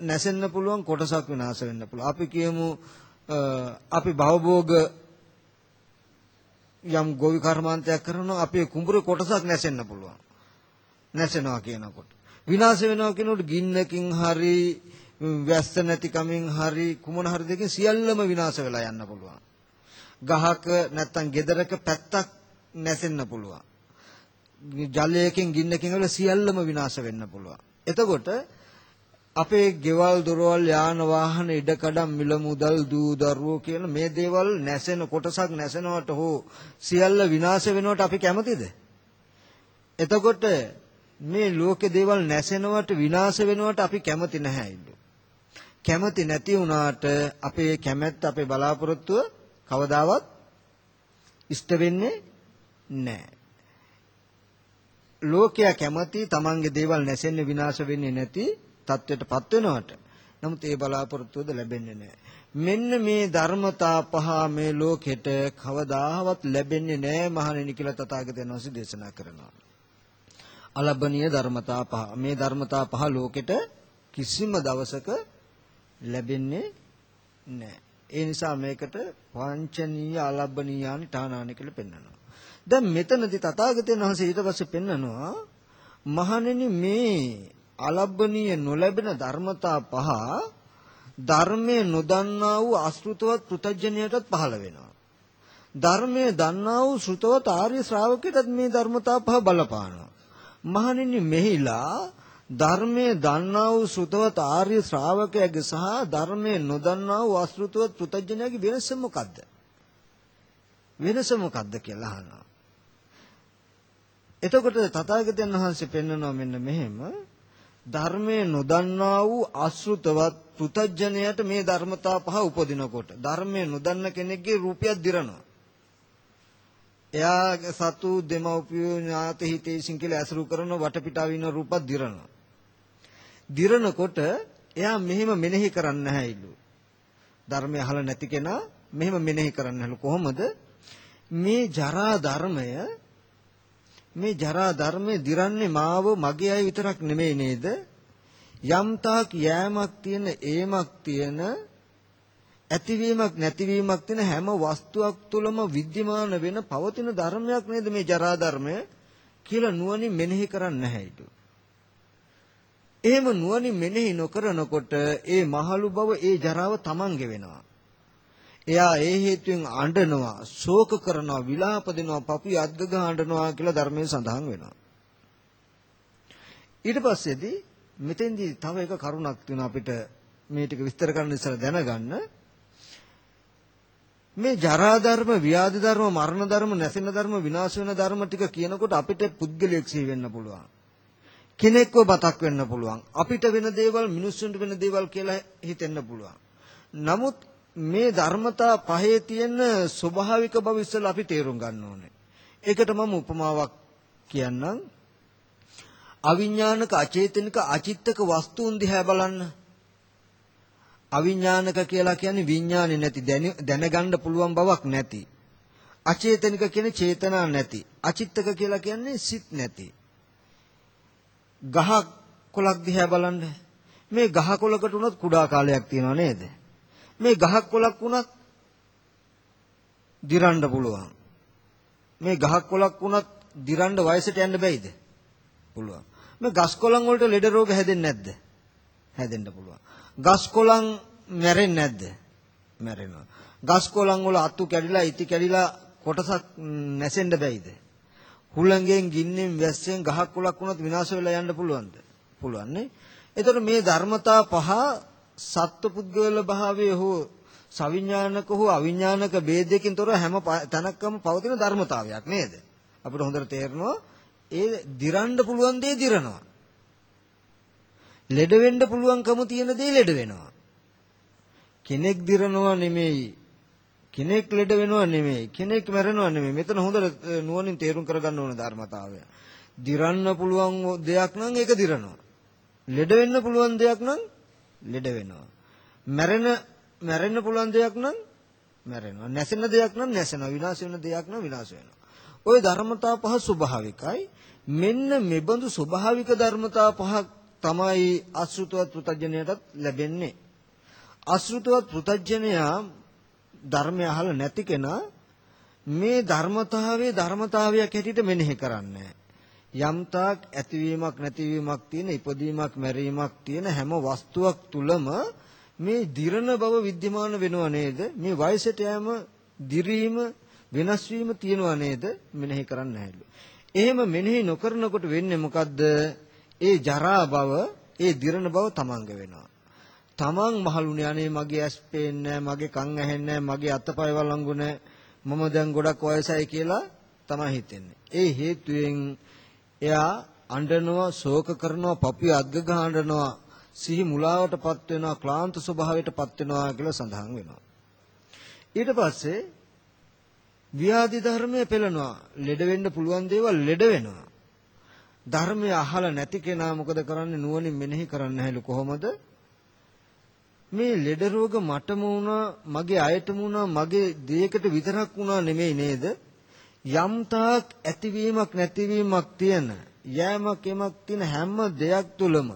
නැසෙන්න පුළුවන් කොටසක් විනාශ වෙන්න පුළුවන්. අපි කියමු අපි භවභෝග යම් ගෝවි කර්මාන්තයක් කරනවා අපේ කුඹුරේ කොටසක් නැසෙන්න පුළුවන්. නැසෙනවා කියනකොට. විනාශ වෙනවා කියනකොට ගින්නකින් හරි වැස්ස නැති කමින් හරි කුමන හරි දෙකකින් සියල්ලම විනාශ වෙලා යන්න පුළුවන්. ගහක නැත්තම් ගෙදරක පැත්තක් නැසෙන්න පුළුවන්. ජලයකින් ගින්නකින් වල සියල්ලම විනාශ වෙන්න පුළුවන්. එතකොට අපේ ගෙවල් දොරවල් යාන වාහන ඉඩකඩම් මිල මුදල් දූ දරුවෝ කියන මේ දේවල් නැසෙන කොටසක් නැසෙනවට හෝ සියල්ල විනාශ වෙනවට අපි කැමතිද? එතකොට මේ ලෝකේ දේවල් නැසෙනවට විනාශ වෙනවට අපි කැමති නැහැ කැමති නැති වුණාට අපේ කැමැත්ත අපේ බලාපොරොත්තුව කවදාවත් ඉෂ්ට වෙන්නේ නැහැ. ලෝකයා කැමති තමන්ගේ දේවල් නැසෙන්නේ විනාශ වෙන්නේ නැති தත්වෙටපත් වෙනවට. නමුත් ඒ බලාපොරොත්තුවද ලැබෙන්නේ නැහැ. මෙන්න මේ ධර්මතා පහ මේ ලෝකෙට කවදාවත් ලැබෙන්නේ නැහැ මහණෙනි කියලා තථාගතයන් වහන්සේ දේශනා කරනවා. අලබනීය ධර්මතා පහ. මේ ධර්මතා පහ ලෝකෙට කිසිම දවසක ලැබෙන්නේ නැහැ. ඒ නිසා මේකට පංචනීය අලබනීයානි ඨානානි කියලා පෙන්වනවා. දැන් මෙතනදී තථාගතයන් වහන්සේ ඊට පස්සේ පෙන්වනවා මහණෙනි මේ අලබ්බනීය නොලැබෙන ධර්මතා පහ ධර්මයේ නොදන්නා වූ අසෘතවත් පෘතජ්ජනයටත් පහළ වෙනවා. ධර්මයේ දන්නා වූ ශ්‍රුතවත් ආර්ය ශ්‍රාවකයටත් මේ ධර්මතා පහ බලපානවා. මහණෙනි මෙහිලා ධර්මයේ දන්නා වූ ශ්‍රුතවත් ආර්ය ශ්‍රාවකයාගේ සහ ධර්මයේ නොදන්නා වූ අසෘතවත් පෘතජ්ජනයාගේ වෙනස මොකද්ද? වෙනස මොකද්ද කියලා අහනවා. එතකොට තථාගතයන් වහන්සේ පෙන්වනවා මෙන්න මෙහෙම ධර්මයේ නොදන්නා වූ අසෘතවත් පෘතජ්ජනයට මේ ධර්මතා පහ උපදිනකොට ධර්මයේ නොදන්න කෙනෙක්ගේ රූපයක් දිරනවා. එයාගේ සතු දෙමව්පියෝ ඥාති හිතේසින් කියලා ඇසුරු කරන වටපිටාව ඉන්න රූපත් දිරනවා. දිරනකොට එයා මෙහෙම මෙනෙහි කරන්නේ නැහැලු. ධර්මය අහලා නැති කෙනා මෙහෙම මෙනෙහි කරන්නේ නැහැලු. කොහොමද? මේ ජරා ධර්මය මේ ජරා ධර්මයේ දිරන්නේ මාව මගේ අය විතරක් නෙමෙයි නේද? යම් තාක් යෑමක් තියෙන ඒමක් තියෙන ඇතිවීමක් නැතිවීමක් තියෙන හැම වස්තුවක් තුළම විද්‍යමාන වෙන පවතින ධර්මයක් නේද මේ ජරා ධර්මය කියලා නුවණින් මෙනෙහි කරන්නේ නැහැ ඊට. එහෙම නුවණින් මෙනෙහි නොකරනකොට ඒ මහලු බව ඒ ජරාව තමන්ගේ වෙනවා. එයා ඒ හේතුවෙන් අඬනවා, ශෝක කරනවා, විලාප දෙනවා, පපුවේ අද්ගග අඬනවා කියලා ධර්මයේ සඳහන් වෙනවා. ඊට පස්සේදී මෙතෙන්දී තව එක කරුණක් තියෙනවා අපිට මේ ටික විස්තර කරන්න ඉස්සර දැනගන්න. මේ ජරා ධර්ම, ව්‍යාධි ධර්ම, මරණ ධර්ම, නැසෙන ධර්ම, විනාශ වෙන ධර්ම ටික කියනකොට අපිට පුද්ගලයෙක් සිහි වෙන්න පුළුවන්. කෙනෙක්ව බතක් වෙන්න පුළුවන්. අපිට වෙන දේවල් මිනිස්සුන්ට වෙන දේවල් කියලා හිතෙන්න පුළුවන්. නමුත් මේ ධර්මතා පහේ තියෙන ස්වභාවික බව ඉස්සෙල්ලා අපි තේරුම් ගන්න ඕනේ. ඒකට මම උපමාවක් කියන්නම්. අවිඥානික අචේතනික අචිත්තක වස්තුන් දිහා බලන්න. අවිඥානික කියලා කියන්නේ විඥානේ නැති දැනගන්න පුළුවන් බවක් නැති. අචේතනික කියන්නේ චේතනා නැති. අචිත්තක කියලා කියන්නේ සිත් නැති. ගහක් කොලක් දිහා බලන්න. මේ ගහ කොලකට උනත් කුඩා කාලයක් තියෙනව නේද? මේ ගහක් කොලක් වුණත් දිරන්න පුළුවන්. මේ ගහක් කොලක් වුණත් දිරන්න වයසට යන්න බැයිද? පුළුවන්. මේ ගස් කොළන් වලට ලෙඩ රෝග හැදෙන්නේ නැද්ද? හැදෙන්න පුළුවන්. ගස් කොළන් මැරෙන්නේ නැද්ද? මැරෙනවා. ගස් කොළන් වල අතු කැඩිලා ඉති කැඩිලා කොටසක් නැසෙන්න බැයිද? හුළඟෙන් ගින්නෙන් වැස්සෙන් ගහක් කොළක් වුණත් විනාශ වෙලා යන්න පුළුවන්ද? පුළුවන් නේ. එතකොට මේ ධර්මතා පහ සත්පුද්ගල භාවයේ හෝ සවිඥානික හෝ අවිඥානික ભેදයකින් තොර හැම තැනකම පවතින ධර්මතාවයක් නේද? අපිට හොඳට තේරෙනවා ඒ දිරන්න පුළුවන් දේ දිරනවා. ලෙඩ වෙන්න පුළුවන්කම තියෙන දේ ලෙඩ වෙනවා. කෙනෙක් දිරනවා නෙමෙයි. කෙනෙක් ලෙඩ වෙනවා නෙමෙයි. කෙනෙක් මැරෙනවා නෙමෙයි. මෙතන හොඳට නුවණින් තේරුම් කරගන්න ඕන ධර්මතාවය. දිරන්න පුළුවන් දෙයක් නම් ඒක දිරනවා. ලෙඩ වෙන්න පුළුවන් දෙයක් නම් ලෙඩ වෙනවා. මැරෙන මැරෙන්න පුළුවන් දෙයක් නම් මැරෙනවා. නැසෙන දෙයක් නම් නැසෙනවා. විනාශ වෙන දෙයක් නම් විනාශ වෙනවා. ওই ධර්මතා පහ ස්වභාවිකයි. මෙන්න මෙබඳු ස්වභාවික ධර්මතා පහක් තමයි අසෘතවත් පෘතජ්ජනයටත් ලැබෙන්නේ. අසෘතවත් පෘතජ්ජනයා ධර්මය අහලා නැති කෙනා මේ ධර්මතාවයේ ධර්මතාවයක් හැටියට මෙනෙහි කරන්නේ යම්තාක් ඇතිවීමක් නැතිවීමක් තියෙන ඉපදීමක් මැරීමක් තියෙන හැම වස්තුවක් තුලම මේ දිරණ බව विद्यमान වෙනව නේද මේ වයසට යෑම දිරීම වෙනස් වීම තියෙනව නේද මෙනෙහි කරන්න හැලු එහෙම මෙනෙහි නොකරනකොට වෙන්නේ මොකද්ද ඒ ජරා බව ඒ දිරණ බව තමන්ග වෙනවා තමන් මහලුනේ අනේ මගේ ඇස් පේන්නේ මගේ කන් ඇහෙන්නේ මගේ අතපය වළංගු මම දැන් ගොඩක් වයසයි කියලා තමයි හිතෙන්නේ ඒ හේතුවෙන් එයා අඬනවා, ශෝක කරනවා, පපුව අද්ග ගහනවා, සිහි මුලාවටපත් වෙනවා, ක්ලාන්ත ස්වභාවයටපත් වෙනවා කියලා සඳහන් වෙනවා. ඊට පස්සේ ව්‍යාධි ධර්මයේ පෙළනවා. ලෙඩ වෙන්න පුළුවන් දේවල් ලෙඩ වෙනවා. ධර්මය අහලා නැති කෙනා මොකද කරන්නේ නුවණින් මෙනෙහි කරන්න හැලු කොහොමද? මේ ලෙඩ රෝග මටම වුණා, මගේ අයටම වුණා, මගේ දෙයකට විතරක් වුණා නෙමෙයි නේද? යම් තාක් ඇතිවීමක් නැතිවීමක් තියෙන, යෑමක් යමක් තියෙන හැම දෙයක් තුළම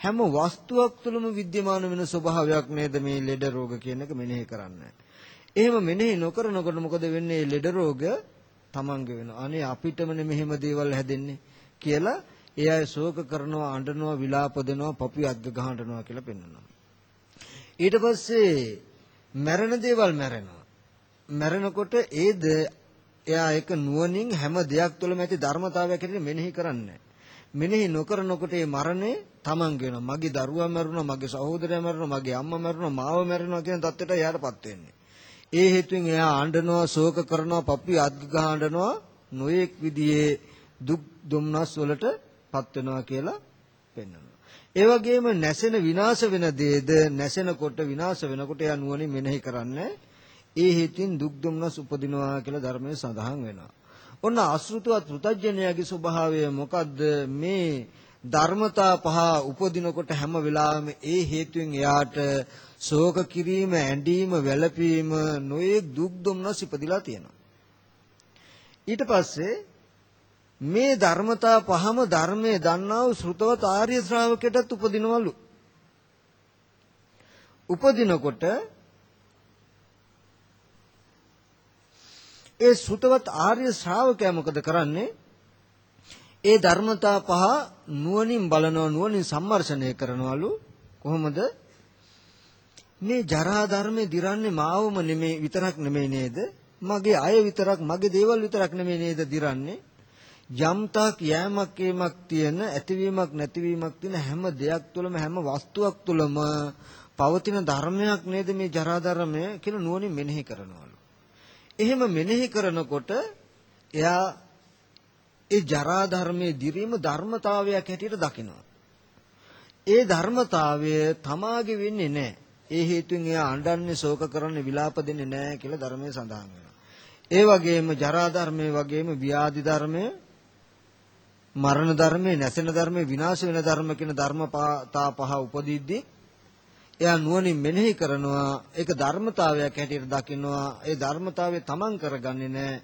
හැම වස්තුවක් තුළම विद्यमान වෙන ස්වභාවයක් නේද මේ ලෙඩ රෝග කියන එක මෙනෙහි කරන්නේ. එහෙම මෙනෙහි නොකරනකොට මොකද වෙන්නේ? ලෙඩ රෝග තමන්ගේ වෙනවා. අනේ අපිටමනේ මෙහෙම දේවල් හැදෙන්නේ කියලා ඒ අය ශෝක කරනවා, අඬනවා, විලාප දෙනවා, පපුව අද්ද ගහනවා කියලා පෙන්වනවා. ඊට පස්සේ මැරෙන දේවල් මැරෙනවා. මැරෙනකොට ඒද එයා ඒක නුවණින් හැම දෙයක් තුළම ඇති ධර්මතාවයක් හැටියට මෙනෙහි කරන්නේ මෙනෙහි නොකරනකොට ඒ මරණය තමන්ගේ වෙනවා. මගේ දරුවා මැරුණා, මගේ සහෝදරයා මැරුණා, මගේ අම්මා මැරුණා, මාව මැරුණා කියන தත්ත්වයට එයාටපත් වෙන්නේ. ඒ හේතුවෙන් එයා අඬනවා, ශෝක කරනවා, පපුවේ අත් ගහ අඬනවා, නොයෙක් විදිහේ දුක් දුම්නස් වලටපත් වෙනවා කියලා පෙන්වනවා. ඒ වගේම නැසෙන විනාශ වෙන දේද නැසෙනකොට විනාශ වෙනකොට එයා නුවණින් මෙනෙහි කරන්නේ ඒ හේතින් දුක් දුම්නස් උපදිනවා කියලා ධර්මයේ සඳහන් වෙනවා. ඔන්න අසෘතවත් පෘතජ්ජනයාගේ ස්වභාවය මොකද්ද මේ ධර්මතා පහ උපදිනකොට හැම වෙලාවෙම ඒ හේතුවෙන් එයාට ශෝක කිරීම, ඇඬීම, වැළපීම, නොයෙක් දුක් දුම්නස් ඉපදිලා තියෙනවා. ඊට පස්සේ මේ ධර්මතා පහම ධර්මයේ දන්නා වූ ශ්‍රුතවත් ආර්ය ශ්‍රාවකයටත් උපදිනවලු. උපදිනකොට ඒ ශ්‍රුතවත් ආර්ය ශ්‍රාවකයා මොකද කරන්නේ? ඒ ධර්මතා පහ නුවණින් බලනවා නුවණින් සම්මර්ෂණය කරනවලු කොහොමද? මේ ජරා ධර්මේ දිරන්නේ මාවම නෙමෙයි විතරක් නෙමෙයි නේද? මගේ අය විතරක් මගේ දේවල් විතරක් නෙමෙයි නේද දිරන්නේ? යම්තාක් යෑමක් ඒමක් තියෙන ඇතිවීමක් නැතිවීමක් තියෙන හැම දෙයක් තුළම හැම වස්තුවක් තුළම පවතින ධර්මයක් නේද මේ ජරා ධර්මය කියලා නුවණින් මෙනෙහි කරනවලු. එහෙම මෙනෙහි කරනකොට එයා ඒ ජරා ධර්මයේ දිරීම ධර්මතාවයක් හැටියට දකිනවා. ඒ ධර්මතාවය තමාගේ වෙන්නේ නැහැ. ඒ හේතුවෙන් එයා අඬන්නේ ශෝක කරන්නේ විලාප දෙන්නේ නැහැ කියලා ධර්මයේ සඳහන් වෙනවා. ඒ වගේම ජරා ධර්මයේ වගේම ව්‍යාධි ධර්මයේ මරණ ධර්මයේ නැසෙන ධර්මයේ විනාශ වෙන ධර්ම කියන ධර්මතා පහ උපදිද්දී එයා නුවණින් මෙනෙහි කරනවා. ඒක ධර්මතාවයක් හැටියට දකිනවා ඒ ධර්මතාවය තමන් කරගන්නේ නැහැ.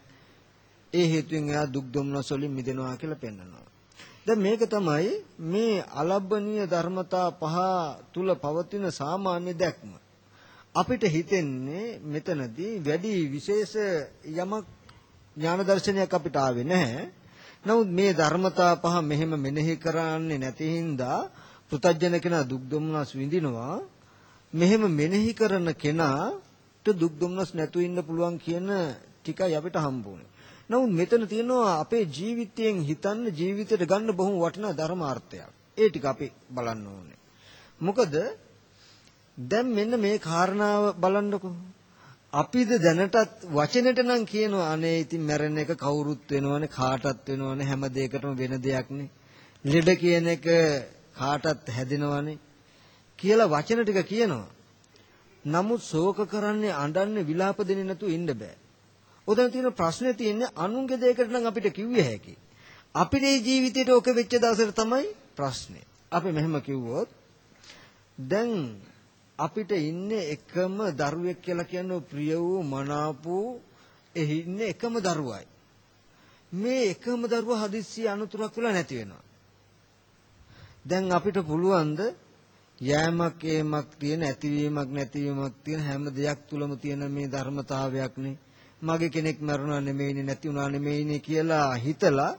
ඒ හේතුවෙන් එයා දුක් දුම්නස් වලින් මිදෙනවා කියලා පෙන්වනවා දැන් මේක තමයි මේ අලබ්බනීය ධර්මතා පහ තුල පවතින සාමාන්‍ය දැක්ම. අපිට හිතෙන්නේ මෙතනදී වැඩි විශේෂ යමක් ඥාන දර්ශනයක් අපිට ආවේ නැහැ. නමුත් මේ ධර්මතා පහ මෙහෙම මෙනෙහි කරන්නේ නැති හින්දා පෘතජන කෙනා දුක් දුම්නස් විඳිනවා මෙහෙම මෙනෙහි කරන කෙනාට දුක් දුම්නස් නැතුව ඉන්න පුළුවන් කියන ටිකයි අපිට හම්බුනේ. නමුත් මෙතන තියෙනවා අපේ ජීවිතයෙන් හිතන්න ජීවිතයට ගන්න බොහොම වටිනා ධර්මාර්ථයක්. ඒ ටික අපි බලන්න ඕනේ. මොකද දැන් මෙන්න මේ කාරණාව බලන්නකෝ. අපිද දැනටත් වචනෙට නම් කියනවා අනේ ඉතින් මැරෙන එක කවුරුත් වෙනවනේ කාටත් වෙනවනේ හැම දෙයකටම වෙන දෙයක්නේ. ලෙඩ කියන එක කාටත් හැදෙනවනේ. කියලා වචන ටික කියනවා. නමුත් ශෝක කරන්නේ අඬන්නේ විලාප දෙන්නේ නැතුව ඉන්න බෑ. ඔතන තියෙන ප්‍රශ්නේ තියෙන්නේ අනුන්ගේ දෙයකට නම් අපිට කිව්වේ හැකි. අපේ ජීවිතේට ඔක වෙච්ච දවසට තමයි ප්‍රශ්නේ. අපි මෙහෙම කිව්වොත් දැන් අපිට ඉන්නේ එකම දරුවෙක් කියලා කියන්නේ ප්‍රිය වූ මනාප වූ එහි ඉන්නේ එකම දරුවයි. මේ එකම දරුවා හදිස්සි අනුතුරක් වෙලා නැති වෙනවා. දැන් අපිට පුළුවන්ද යෑමක් ඒමක් තියෙන ඇතිවීමක් නැතිවීමක් තියෙන හැම දෙයක් තුලම තියෙන මේ ධර්මතාවයක්නේ මගේ කෙනෙක් මරුණා නෙමෙයිනේ නැති වුණා නෙමෙයිනේ කියලා හිතලා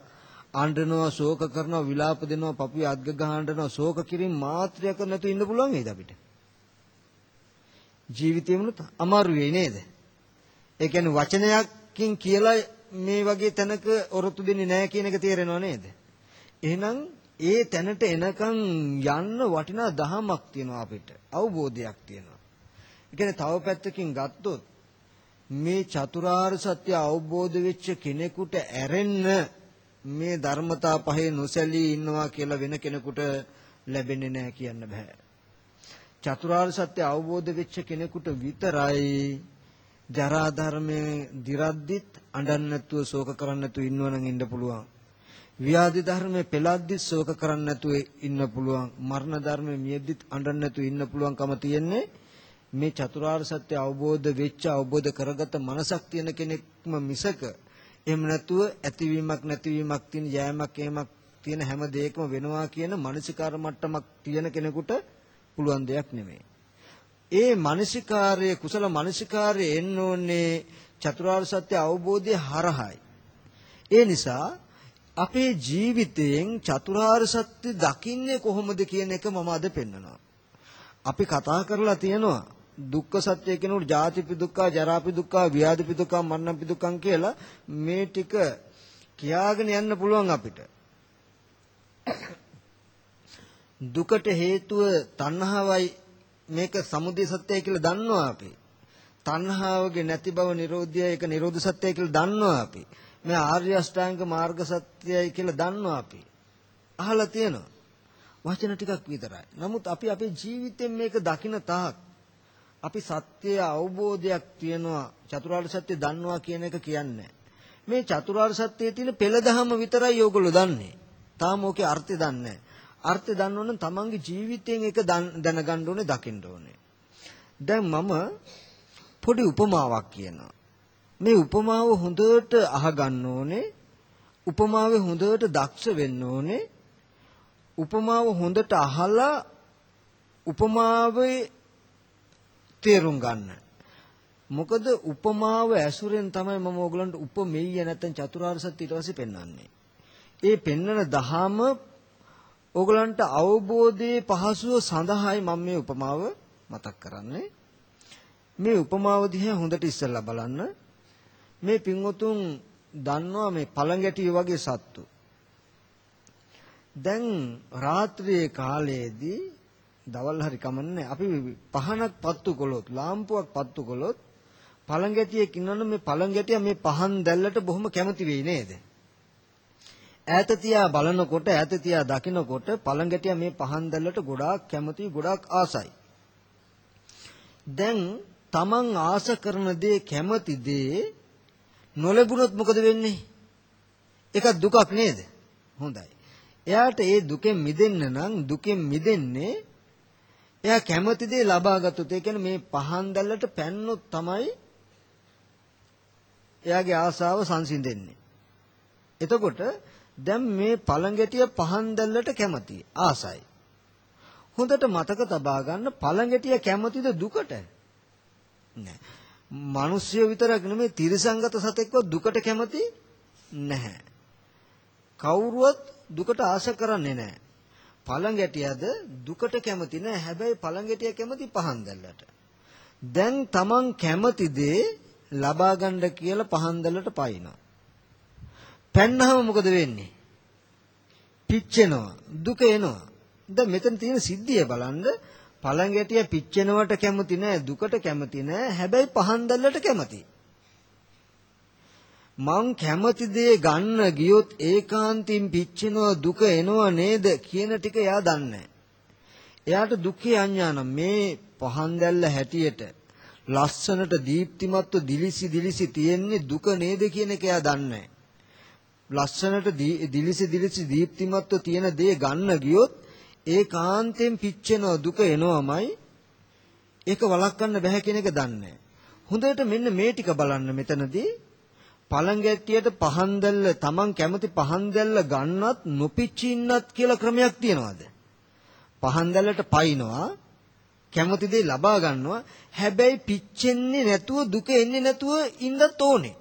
අඬනවා ශෝක කරනවා විලාප දෙනවා පපුවේ අද්ග ගහනවා ශෝක කිරීම මාත්‍රයක් නැතුව ඉන්න පුළුවන් වේද අපිට ජීවිතේමුණුත් අමාරු වෙයි නේද? ඒ කියන්නේ වචනයකින් කියලා මේ වගේ තැනක ඔරොත්තු දෙන්නේ නැහැ කියන එක තේරෙනව නේද? එහෙනම් ඒ තැනට එනකන් යන්න වටිනා දහමක් තියෙනවා අපිට. අවබෝධයක් තියෙනවා. ඒ කියන්නේ තව පැත්තකින් ගත්තොත් මේ චතුරාර්ය සත්‍ය අවබෝධ වෙච්ච කෙනෙකුට ඇරෙන්න මේ ධර්මතා පහේ නොසැලී ඉන්නවා කියලා වෙන කෙනෙකුට ලැබෙන්නේ නැහැ කියන්න බෑ. චතුරාර්ය සත්‍ය අවබෝධ වෙච්ච කෙනෙකුට විතරයි ජරා ධර්මයේ දිරද්දිත් අඬන්න නැතුව ශෝක කරන්න නැතුව ඉන්නවනම් ඉන්න පුළුවන්. ව්‍යාධි ධර්මයේ පෙළද්දිත් ශෝක කරන්න නැතුව ඉන්න පුළුවන්. මරණ ධර්මයේ මියද්දිත් අඬන්න නැතුව ඉන්න පුළුවන්කම තියෙන්නේ මේ චතුරාර්ය සත්‍ය අවබෝධ වෙච්ච අවබෝධ කරගත මනසක් තියෙන කෙනෙක්ම මිසක එහෙම නැතුව ඇතිවීමක් නැතිවීමක් තියෙන යෑමක් ඒමක් තියෙන හැම දෙයකම වෙනවා කියන මානසිකාර මට්ටමක් තියෙන කෙනෙකුට පුළුවන් දෙයක් නෙමෙයි. ඒ මානසිකාර්යය කුසල මානසිකාර්යය එන්න ඕනේ චතුරාර්ය සත්‍ය අවබෝධය හරහායි. ඒ නිසා අපේ ජීවිතයෙන් චතුරාර්ය සත්‍ය දකින්නේ කොහොමද කියන එක මම අද පෙන්නනවා. අපි කතා කරලා තියෙනවා දුක්ඛ සත්‍ය කියනකොට ජාතිපි දුක්ඛ, ජරාපි දුක්ඛ, ව්‍යාධිපි දුක්ඛ, මරණපි දුක්ඛ කියලා මේ ටික කියාගෙන යන්න පුළුවන් අපිට. දුකට හේතුව තණ්හාවයි මේක සමුදය සත්‍යයි කියලා දන්නවා අපි. තණ්හාවගේ නැති බව නිරෝධයයි ඒක නිරෝධ සත්‍යයි කියලා දන්නවා අපි. මේ ආර්ය අෂ්ටාංග මාර්ග සත්‍යයි කියලා දන්නවා අපි. අහලා තියෙනවා. වචන ටිකක් විතරයි. නමුත් අපි අපේ ජීවිතෙන් මේක දකින තාක් අපි සත්‍ය අවබෝධයක් තියනවා චතුරාර්ය සත්‍ය දන්නවා කියන එක කියන්නේ. මේ චතුරාර්ය සත්‍යයේ තියෙන පෙළදහම විතරයි ඕගොල්ලෝ දන්නේ. තාම ඕකේ අර්ථය දන්නේ නැහැ. අර්ථය දන්න ඕන තමන්ගේ ජීවිතයෙන් ඒක දැනගන්න ඕනේ දකින්න ඕනේ. දැන් මම පොඩි උපමාවක් කියනවා. මේ උපමාව හොඳට අහගන්න ඕනේ. උපමාවේ හොඳට දක්ෂ වෙන්න ඕනේ. උපමාව හොඳට අහලා උපමාවේ තේරුම් ගන්න. මොකද උපමාව ඇසුරෙන් තමයි මම ඕගලන්ට උපමෙయ్య නැත්නම් චතුරාර්ය සත්‍ය ඊට පස්සේ පෙන්වන්නේ. ඒ පෙන්වන දහම ඕගලන්ට අවබෝධයේ පහසුව සඳහායි මම මේ උපමාව මතක් කරන්නේ. මේ උපමාව දිහා හොඳට ඉස්සෙල්ලා බලන්න. මේ පින්වතුන් දන්නවා මේ පළඟැටිය වගේ සත්තු. දැන් රාත්‍රියේ කාලයේදී දවල් හරි කමන්නේ අපි පහනක් පත්තු කළොත් ලාම්පුවක් පත්තු කළොත් පළඟැටියෙක් ඉන්නවනම් මේ පළඟැටිය මේ පහන් දැල්ලට බොහොම කැමති වෙයි නේද? ඈත තියා බලනකොට ඈත තියා දකිනකොට පළඟැටිය මේ පහන් දැල්ලට ගොඩාක් කැමති ගොඩාක් ආසයි. දැන් තමන් ආස කරන දේ කැමති දේ නොලැබුණොත් මොකද වෙන්නේ? ඒක දුකක් නේද? හොඳයි. එයාට ඒ දුකෙන් මිදෙන්න නම් දුකෙන් මිදෙන්නේ එයා කැමති දේ ලබා ගත්තොත් ඒ කියන්නේ මේ පහන් දැල්ලට පැන්නොත් තමයි එයාගේ ආසාව සංසිඳෙන්නේ. එතකොට දැන් මේ පළඟැටිය පහන් දැල්ලට කැමති ආසයි. හොඳට මතක තබා ගන්න පළඟැටිය කැමතිද දුකට? නෑ. මිනිස්සු විතරක් නෙමෙයි තිරිසංගත සතෙක්ව දුකට කැමති නැහැ. කවුරුවත් දුකට ආශ කරන්නේ නැහැ. පළඟැටියද දුකට කැමති නැහැ. හැබැයි පළඟැටිය කැමති පහන් දැල්ලට. දැන් Taman කැමති දේ ලබා ගන්න කියලා පහන් දැල්ලට පයින්නවා. පැන්නහම මොකද වෙන්නේ? පිච්චෙනවා. දුක එනවා. දැන් මෙතන තියෙන සිද්ධිය බලන්න පළඟැටිය පිච්චෙනවට කැමති නැහැ දුකට කැමති නැහැ හැබැයි පහන් දැල්ලට කැමති මං කැමති දේ ගන්න ගියොත් ඒකාන්තින් පිච්චෙනවා දුක එනවා නේද කියන ටික එයා දන්නේ එයාට දුක්ඛේ අඥාන මේ පහන් දැල්ල හැටියට ලස්සනට දීප්තිමත්ව දිලිසි දිලිසි තියෙන්නේ දුක නේද කියන එක එයා දන්නේ ලස්සනට දිලිසි දිලිසි දීප්තිමත්ව තියෙන දේ ගන්න ගියොත් ඒකාන්තයෙන් පිච්චෙනවා දුක එනවමයි. ඒක වළක්වන්න බෑ කියන එක දන්නේ. හොඳට මෙන්න මේ ටික බලන්න මෙතනදී. පළඟැට්ටියට පහන් දැල්ල Taman කැමති පහන් දැල්ල ගන්නත් නොපිච්චින්නත් කියලා ක්‍රමයක් තියනවාද? පහන් දැල්ලට පයින්නවා කැමති දේ ලබා ගන්නවා. හැබැයි පිච්චෙන්නේ නැතුව දුක එන්නේ නැතුව ඉන්නත් ඕනේ.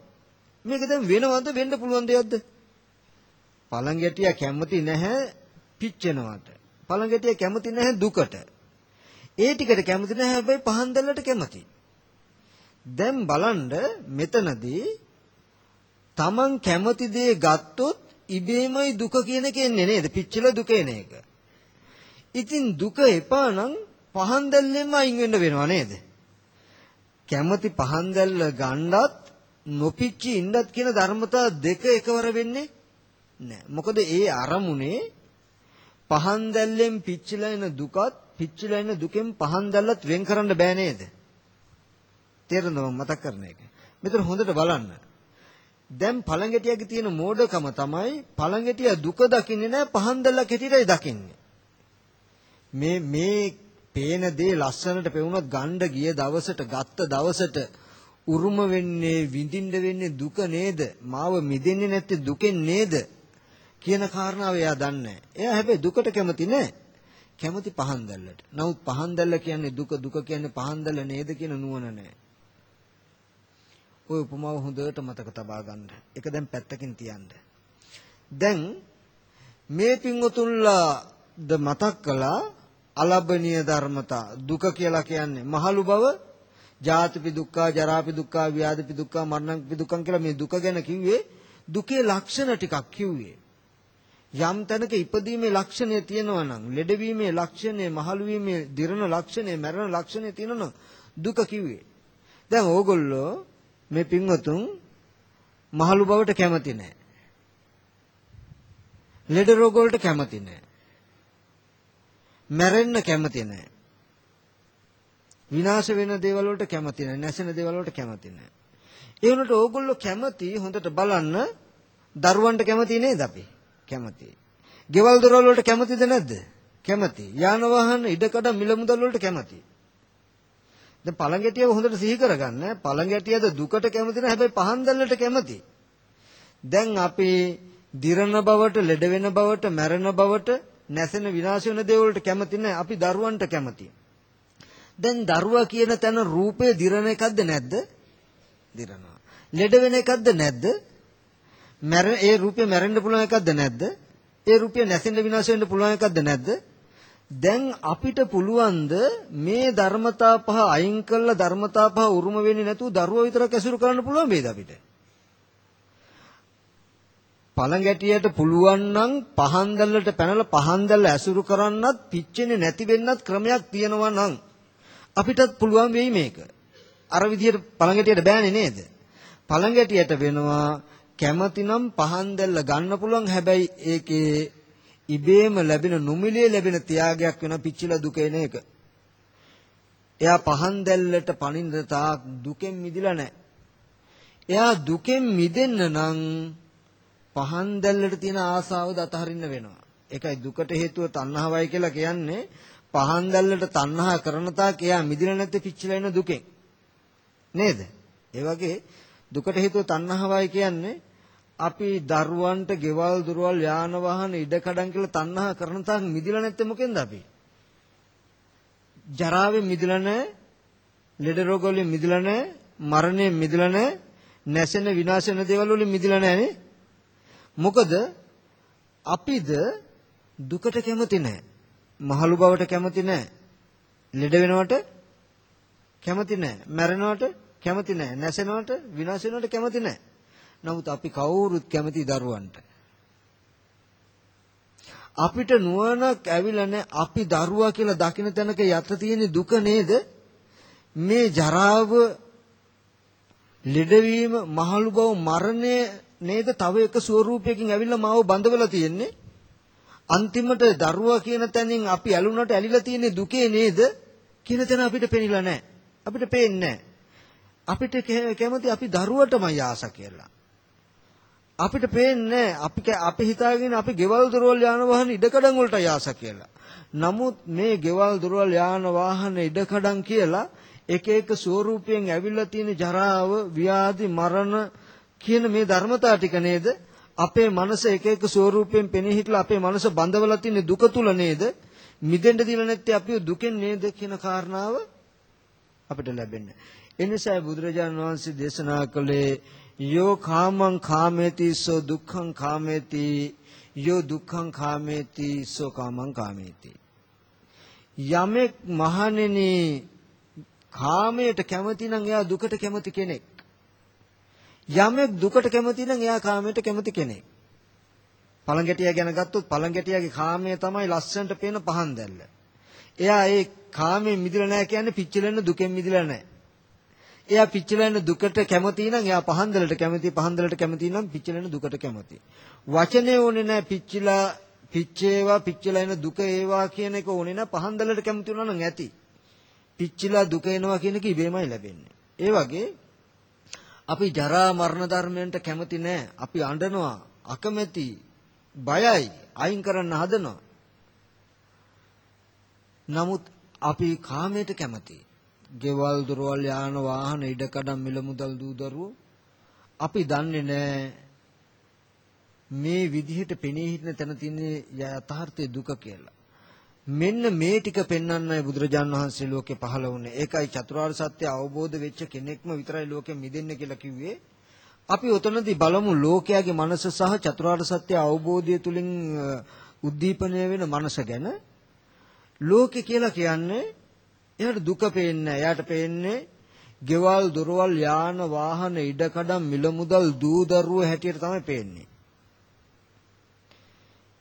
මේක දැන් වෙනවද වෙන්න පුළුවන් දෙයක්ද? පළඟැටියා කැමති නැහැ පිච්චෙනවට පළඟැටිය කැමති නැහැ දුකට. ඒ ටිකට කැමති නැහැ හැබැයි පහන් දැල්ලට කැමති. දැන් බලන්න මෙතනදී Taman කැමති දේ ගත්තොත් ඉබේමයි දුක කියන එක එන්නේ නේද? පිච්චිලා දුක එන එක. ඉතින් දුක එපා නම් පහන් දැල්ලෙන්ම අයින් වෙන්න වෙනවා නේද? කැමති පහන් දැල්ල ගන්නත් නොපිච්චි ඉන්නත් කියන ධර්මතා දෙක එකවර වෙන්නේ නැහැ. මොකද ඒ අරමුණේ පහන් දැල්ලෙන් පිච්චිලා එන දුකත් පිච්චිලා එන දුකෙන් පහන් දැල්ලත් වෙන් කරන්න බෑ නේද? තේරෙනවද මම මතක් කරන එක? මෙතන හොඳට බලන්න. දැන් පළඟැටියාගේ තියෙන මෝඩකම තමයි පළඟැටියා දුක දකින්නේ නැහැ පහන් දැල්ලක් හැටියටයි දකින්නේ. මේ මේ පේන දේ ලස්සනට පෙවුනොත් ගණ්ඩ ගිය දවසට ගත්ත දවසට උරුම වෙන්නේ විඳින්න වෙන්නේ දුක නේද? මාව මිදෙන්නේ නැත්තේ දුකෙන් නේද? කියන කාරණාව එයා දන්නේ නැහැ. එයා හැබැයි දුකට කැමති නැහැ. කැමති පහන් දැල්ලට. නමුත් පහන් දැල්ල කියන්නේ දුක දුක කියන්නේ පහන් දැල්ල නේද කියන නුවණ නැහැ. ওই උපමාව හොඳට මතක තබා ගන්න. ඒක දැන් පැත්තකින් තියන්න. දැන් මේ පින්වතුන්ලා ද මතක් කළා අලබනීය ධර්මතා දුක කියලා කියන්නේ මහලු බව ජාතිපි දුක්ඛ ජරාපි දුක්ඛ ව්‍යාධිපි දුක්ඛ මරණපි දුක්ඛ කියලා මේ දුක ගැන කිව්වේ දුකේ ලක්ෂණ ටිකක් කිව්වේ යම් තැනක ඉපදීමේ ලක්ෂණය තියෙනවා නම් ලෙඩවීමේ ලක්ෂණය මහලු වීමේ දිරණ ලක්ෂණය මරණ ලක්ෂණය තියෙනවා නම් දුක කිව්වේ දැන් ඕගොල්ලෝ මේ පින්වතුන් මහලු බවට කැමති නැහැ ලෙඩ රෝග වලට කැමති නැහැ මැරෙන්න කැමති නැහැ. විනාශ වෙන දේවල් වලට කැමති නැහැ. නැසෙන දේවල් වලට කැමති නැහැ. ඒ වුණාට ඕගොල්ලෝ කැමති හොඳට බලන්න දරුවන්ට කැමති නේද අපි? කැමති. ගෙවල් දොරවල් වලට කැමතිද නැද්ද? කැමති. යාන වාහන ඉඩකඩ මිල මුදල් වලට කැමති. දැන් පළඟැටියව හොඳට සිහි කරගන්න. පළඟැටියද දුකට කැමති නැහැ. හැබැයි පහන් දැල්ලට කැමති. දැන් අපි දිරණ බවට, ලෙඩ වෙන බවට, මැරෙන බවට නැසෙන විනාශ වෙන දේවල්ට කැමති නැහැ. අපි දරුවන්ට කැමතියි. දැන් දරුවා කියන තැන රූපේ දිරන එකක්ද නැද්ද? දිරනවා. ලෙඩ වෙන එකක්ද නැද්ද? මැරෙන ඒ රූපේ මැරෙන්න පුළුවන් එකක්ද නැද්ද? ඒ රූපය නැසෙන්න විනාශ වෙන්න පුළුවන් එකක්ද නැද්ද? දැන් අපිට පුළුවන්ද මේ ධර්මතා පහ අයින් කළා ධර්මතා පහ උරුම වෙන්නේ නැතුව දරුවා විතරක් ඇසුරු කරන්න පුළුවන් වේද අපිට? පළඟැටියට පුළුවන් නම් පහන් දැල්ලට පැනලා පහන් දැල්ල ඇසුරු කරන්නත් පිච්චෙන්නේ නැති වෙන්නත් ක්‍රමයක් තියෙනවා නම් අපිටත් පුළුවන් වෙයි මේක. අර විදිහට පළඟැටියට බෑනේ නේද? පළඟැටියට වෙනවා කැමතිනම් පහන් දැල්ල ගන්න පුළුවන් හැබැයි ඒකේ ඉබේම ලැබෙන නොමිලේ ලැබෙන ත්‍යාගයක් වෙන පිච්චිලා දුක එන එක. එයා පහන් දැල්ලට පනින්න තාක් දුකෙන් මිදිලා නැහැ. එයා දුකෙන් මිදෙන්න නම් පහන් දැල්ලට තියෙන ආසාවද අතහරින්න වෙනවා. ඒකයි දුකට හේතුව තණ්හාවයි කියලා කියන්නේ පහන් දැල්ලට තණ්හා කරන තාක් එයා මිදිලා නැත්තේ පිච්චිලා එන දුකෙන්. නේද? ඒ වගේ දුකට හේතුව තණ්හාවයි කියන්නේ අපි දරුවන්ට ගෙවල් දොරවල් යාන වාහන ඉඩකඩම් කියලා තණ්හා කරන තාක් මිදිලා නැත්තේ මොකෙන්ද අපි? ජරාවෙන් මිදිලා නැහැ, ලෙඩ රෝග වලින් මිදිලා නැහැ, මරණයෙන් මිදිලා නැහැ, නැසෙන විනාශ වෙන දේවල් වලින් මිදිලා නැහැ නේ. මොකද අපිද දුකට කැමති නැහැ. මහලු බවට කැමති නැහැ. ලෙඩ වෙනවට කැමති නැහැ. මැරෙනවට කැමති නැහැ. නැසෙනවට විනාශ වෙනවට කැමති නැහැ. නමුත් අපි කවුරුත් කැමති දරුවන්ට. අපිට නුවණක් ඇවිල්ලා නැහැ. අපි දරුවා කියලා දකින තැනක යත තියෙන දුක නේද? මේ ජරාව ලෙඩවීම මහලු බව මරණය නේද තව එක ස්වරූපයකින් ඇවිල්ලා මාව බඳවලා තියෙන්නේ අන්තිමට දරුවා කියන තැනින් අපි ඇලුනට ඇලිලා තියෙන්නේ දුකේ නේද කියන තැන අපිට පෙනිලා නැහැ අපිට පේන්නේ අපිට කැමති අපි දරුවටමයි ආස කියලා අපිට පේන්නේ අපි අපි හිතාගෙන අපි ගෙවල් දොරවල් යාන වාහන ඉඩකඩම් වලට ආස කියලා. නමුත් මේ ගෙවල් දොරවල් යාන වාහන ඉඩකඩම් කියලා එක එක ස්වරූපයෙන් ඇවිල්ලා තියෙන ජරාව ව්‍යාධි මරණ කියන මේ ධර්මතා ටික නේද? අපේ මනස එක එක ස්වරූපයෙන් පෙනී හිටලා අපේ මනස බඳවලා තියෙන දුක තුල නේද? මිදෙන්න දීලා නැත්තේ අපි දුකෙන් නේද කියන කාරණාව අපිට ලැබෙන්නේ. එනිසා බුදුරජාණන් වහන්සේ දේශනා කළේ යෝ කාමං කාමේති සෝ දුක්ඛං කාමේති යෝ දුක්ඛං කාමේති සෝ කාමං කාමේති යමෙක් මහණෙනි කාමයට කැමති නම් එයා දුකට කැමති කෙනෙක් යමෙක් දුකට කැමති නම් එයා කාමයට කැමති කෙනෙක්. පළඟැටියා ගැන ගත්තොත් පළඟැටියාගේ කාමය තමයි ලස්සනට පේන පහන් දැල්ල. එයා ඒ කාමයෙන් මිදලා නැහැ කියන්නේ පිච්චිලෙන දුකෙන් මිදලා නැහැ. එයා පිච්චිලෙන දුකට කැමති නම් එයා පහන් දැලට කැමති පහන් දැලට කැමති නම් පිච්චිලෙන දුකට කැමති. වචනේ ඕනේ නැහැ පිච්චිලා පිච්චේවා පිච්චිලා එන දුක ඒවා කියන එක ඕනේ නැහැ පහන් දැලට කැමති වුණා නම් ඇති. පිච්චිලා දුක එනවා කියන එක ඉබේමයි ලැබෙන්නේ. ඒ වගේ අපි ජරා මරණ ධර්මයන්ට කැමති නෑ. අපි අඬනවා, අකමැති, බයයි, අයින් කරන්න හදනවා. නමුත් අපි කාමයට කැමති. ගෙවල් දොරවල් යාන වාහන ඉඩකඩම් මිල මුදල් දූ දරුවෝ අපි දන්නේ නැහැ මේ විදිහට පෙනී හිටින තැන තියෙන යථාර්ථයේ දුක කියලා. මෙන්න මේ ටික පෙන්වන්නයි බුදුරජාණන් වහන්සේ ලෝකේ පහළ වුණේ. ඒකයි චතුරාර්ය සත්‍ය අවබෝධ වෙච්ච කෙනෙක්ම විතරයි ලෝකෙ මිදෙන්න කියලා කිව්වේ. අපි උතනදී බලමු ලෝකයාගේ මනස සහ චතුරාර්ය සත්‍ය අවබෝධය තුලින් උද්දීපනය වෙන මනස ගැන. ලෝකේ කියලා කියන්නේ එයාට දුක පේන්නේ එයාට පේන්නේ ගෙවල් දොරවල් යාන වාහන ඉඩකඩම් මිල මුදල් දූ දරුවෝ හැටියට තමයි පේන්නේ.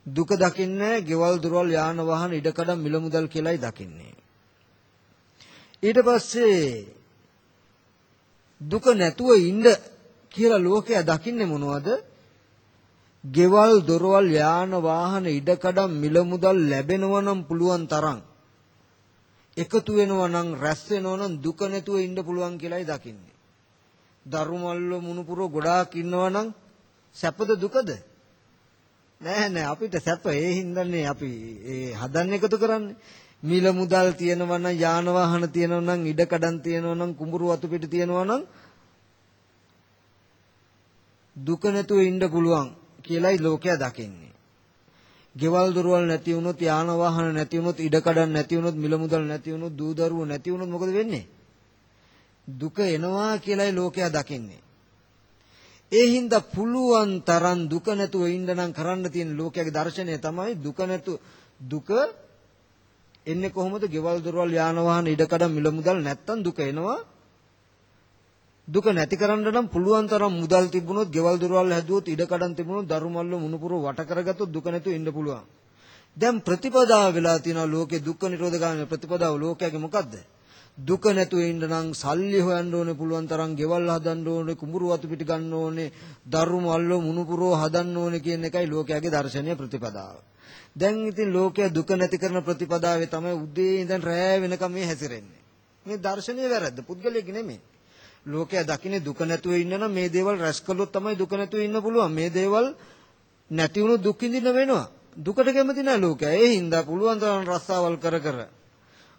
දුක දකින්නේ ගෙවල් දොරවල් යාන වාහන ඉඩකඩම් මිල මුදල් කියලායි දකින්නේ. ඊට පස්සේ දුක නැතුව ඉන්න කියලා ලෝකයා දකින්නේ මොනවද? ගෙවල් දොරවල් යාන වාහන ඉඩකඩම් මිල මුදල් ලැබෙනවා නම් පුළුවන් තරම් එකතු වෙනවා නම් රැස් වෙනවා නම් දුක නැතුව ඉන්න පුළුවන් කියලායි දකින්නේ. දරුමල්ල මුණුපුර ගොඩාක් ඉන්නවා නම් සැපද දුකද? නෑ නෑ අපිට සැප ඒ හින්දානේ අපි ඒ හදන්න එකතු කරන්නේ. මිල මුදල් තියෙනවා නම් යාන වාහන තියෙනවා නම් ඉඩකඩම් තියෙනවා නම් කුඹුරු වතු පිට තියෙනවා නම් දුක නැතුව ඉන්න පුළුවන් කියලායි ලෝකයා දකින්නේ. ගෙවල් දොරවල් නැති වුණොත් යාන වාහන නැති වුණොත් ඉඩකඩම් නැති වුණොත් මිල මුදල් නැති වුණොත් දූ දරුවෝ නැති වුණොත් මොකද වෙන්නේ? දුක එනවා කියලායි ලෝකයා දකින්නේ. ඒ හින්දා පුළුවන් තරම් දුක නැතුව ඉන්න නම් කරන්න තියෙන ලෝකයාගේ දර්ශනය තමයි දුක නැතු දුක එන්නේ කොහොමද? ගෙවල් දොරවල් යාන වාහන ඉඩකඩම් මිල මුදල් නැත්තම් දුක එනවා. දුක නැති කරන්න නම් පුළුවන් තරම් මුදල් තිබුණොත්, ගෙවල් දොරවල් හැදුවොත්, ඉඩකඩම් තිබුණොත්, දරුමල්ල මුණුපුර වට කරගත්තොත් දුක නැතුව ඉන්න පුළුවන්. දැන් ප්‍රතිපදාව වෙලා තියෙනවා ලෝකේ දුක්ඛ නිරෝධ ගාමී ප්‍රතිපදාව ලෝකයේ මොකද්ද? දුක නැතුව ඉන්න නම් සල්ලි හොයන්න ඕනේ පුළුවන් තරම් ගෙවල් හදන්න ඕනේ කුඹුරු වතු පිට ගන්න ඕනේ දරු මල්ල මුණුපුරෝ හදන්න ඕනේ කියන එකයි ලෝකයාගේ දර්ශනීය ප්‍රතිපදාව. දැන් ඉතින් ලෝකයා දුක නැති කරන ප්‍රතිපදාවේ තමයි උදේ ඉඳන් රෑ වෙනකම් මේ හැසිරෙන්නේ. මේ දර්ශනීය වැරද්ද පුද්ගලයෙක් නෙමෙයි. ලෝකයා දකින්නේ දුක නැතුව ඉන්න නම් මේ දේවල් රැස් කළොත් තමයි දුක නැතුව ඉන්න පුළුවන්. මේ දේවල් නැති වුණොත් දුක් විඳින්න වෙනවා. දුකට කැමති නැහැ ලෝකයා. ඒ හින්දා පුළුවන් තරම් රස්සාවල් කර කර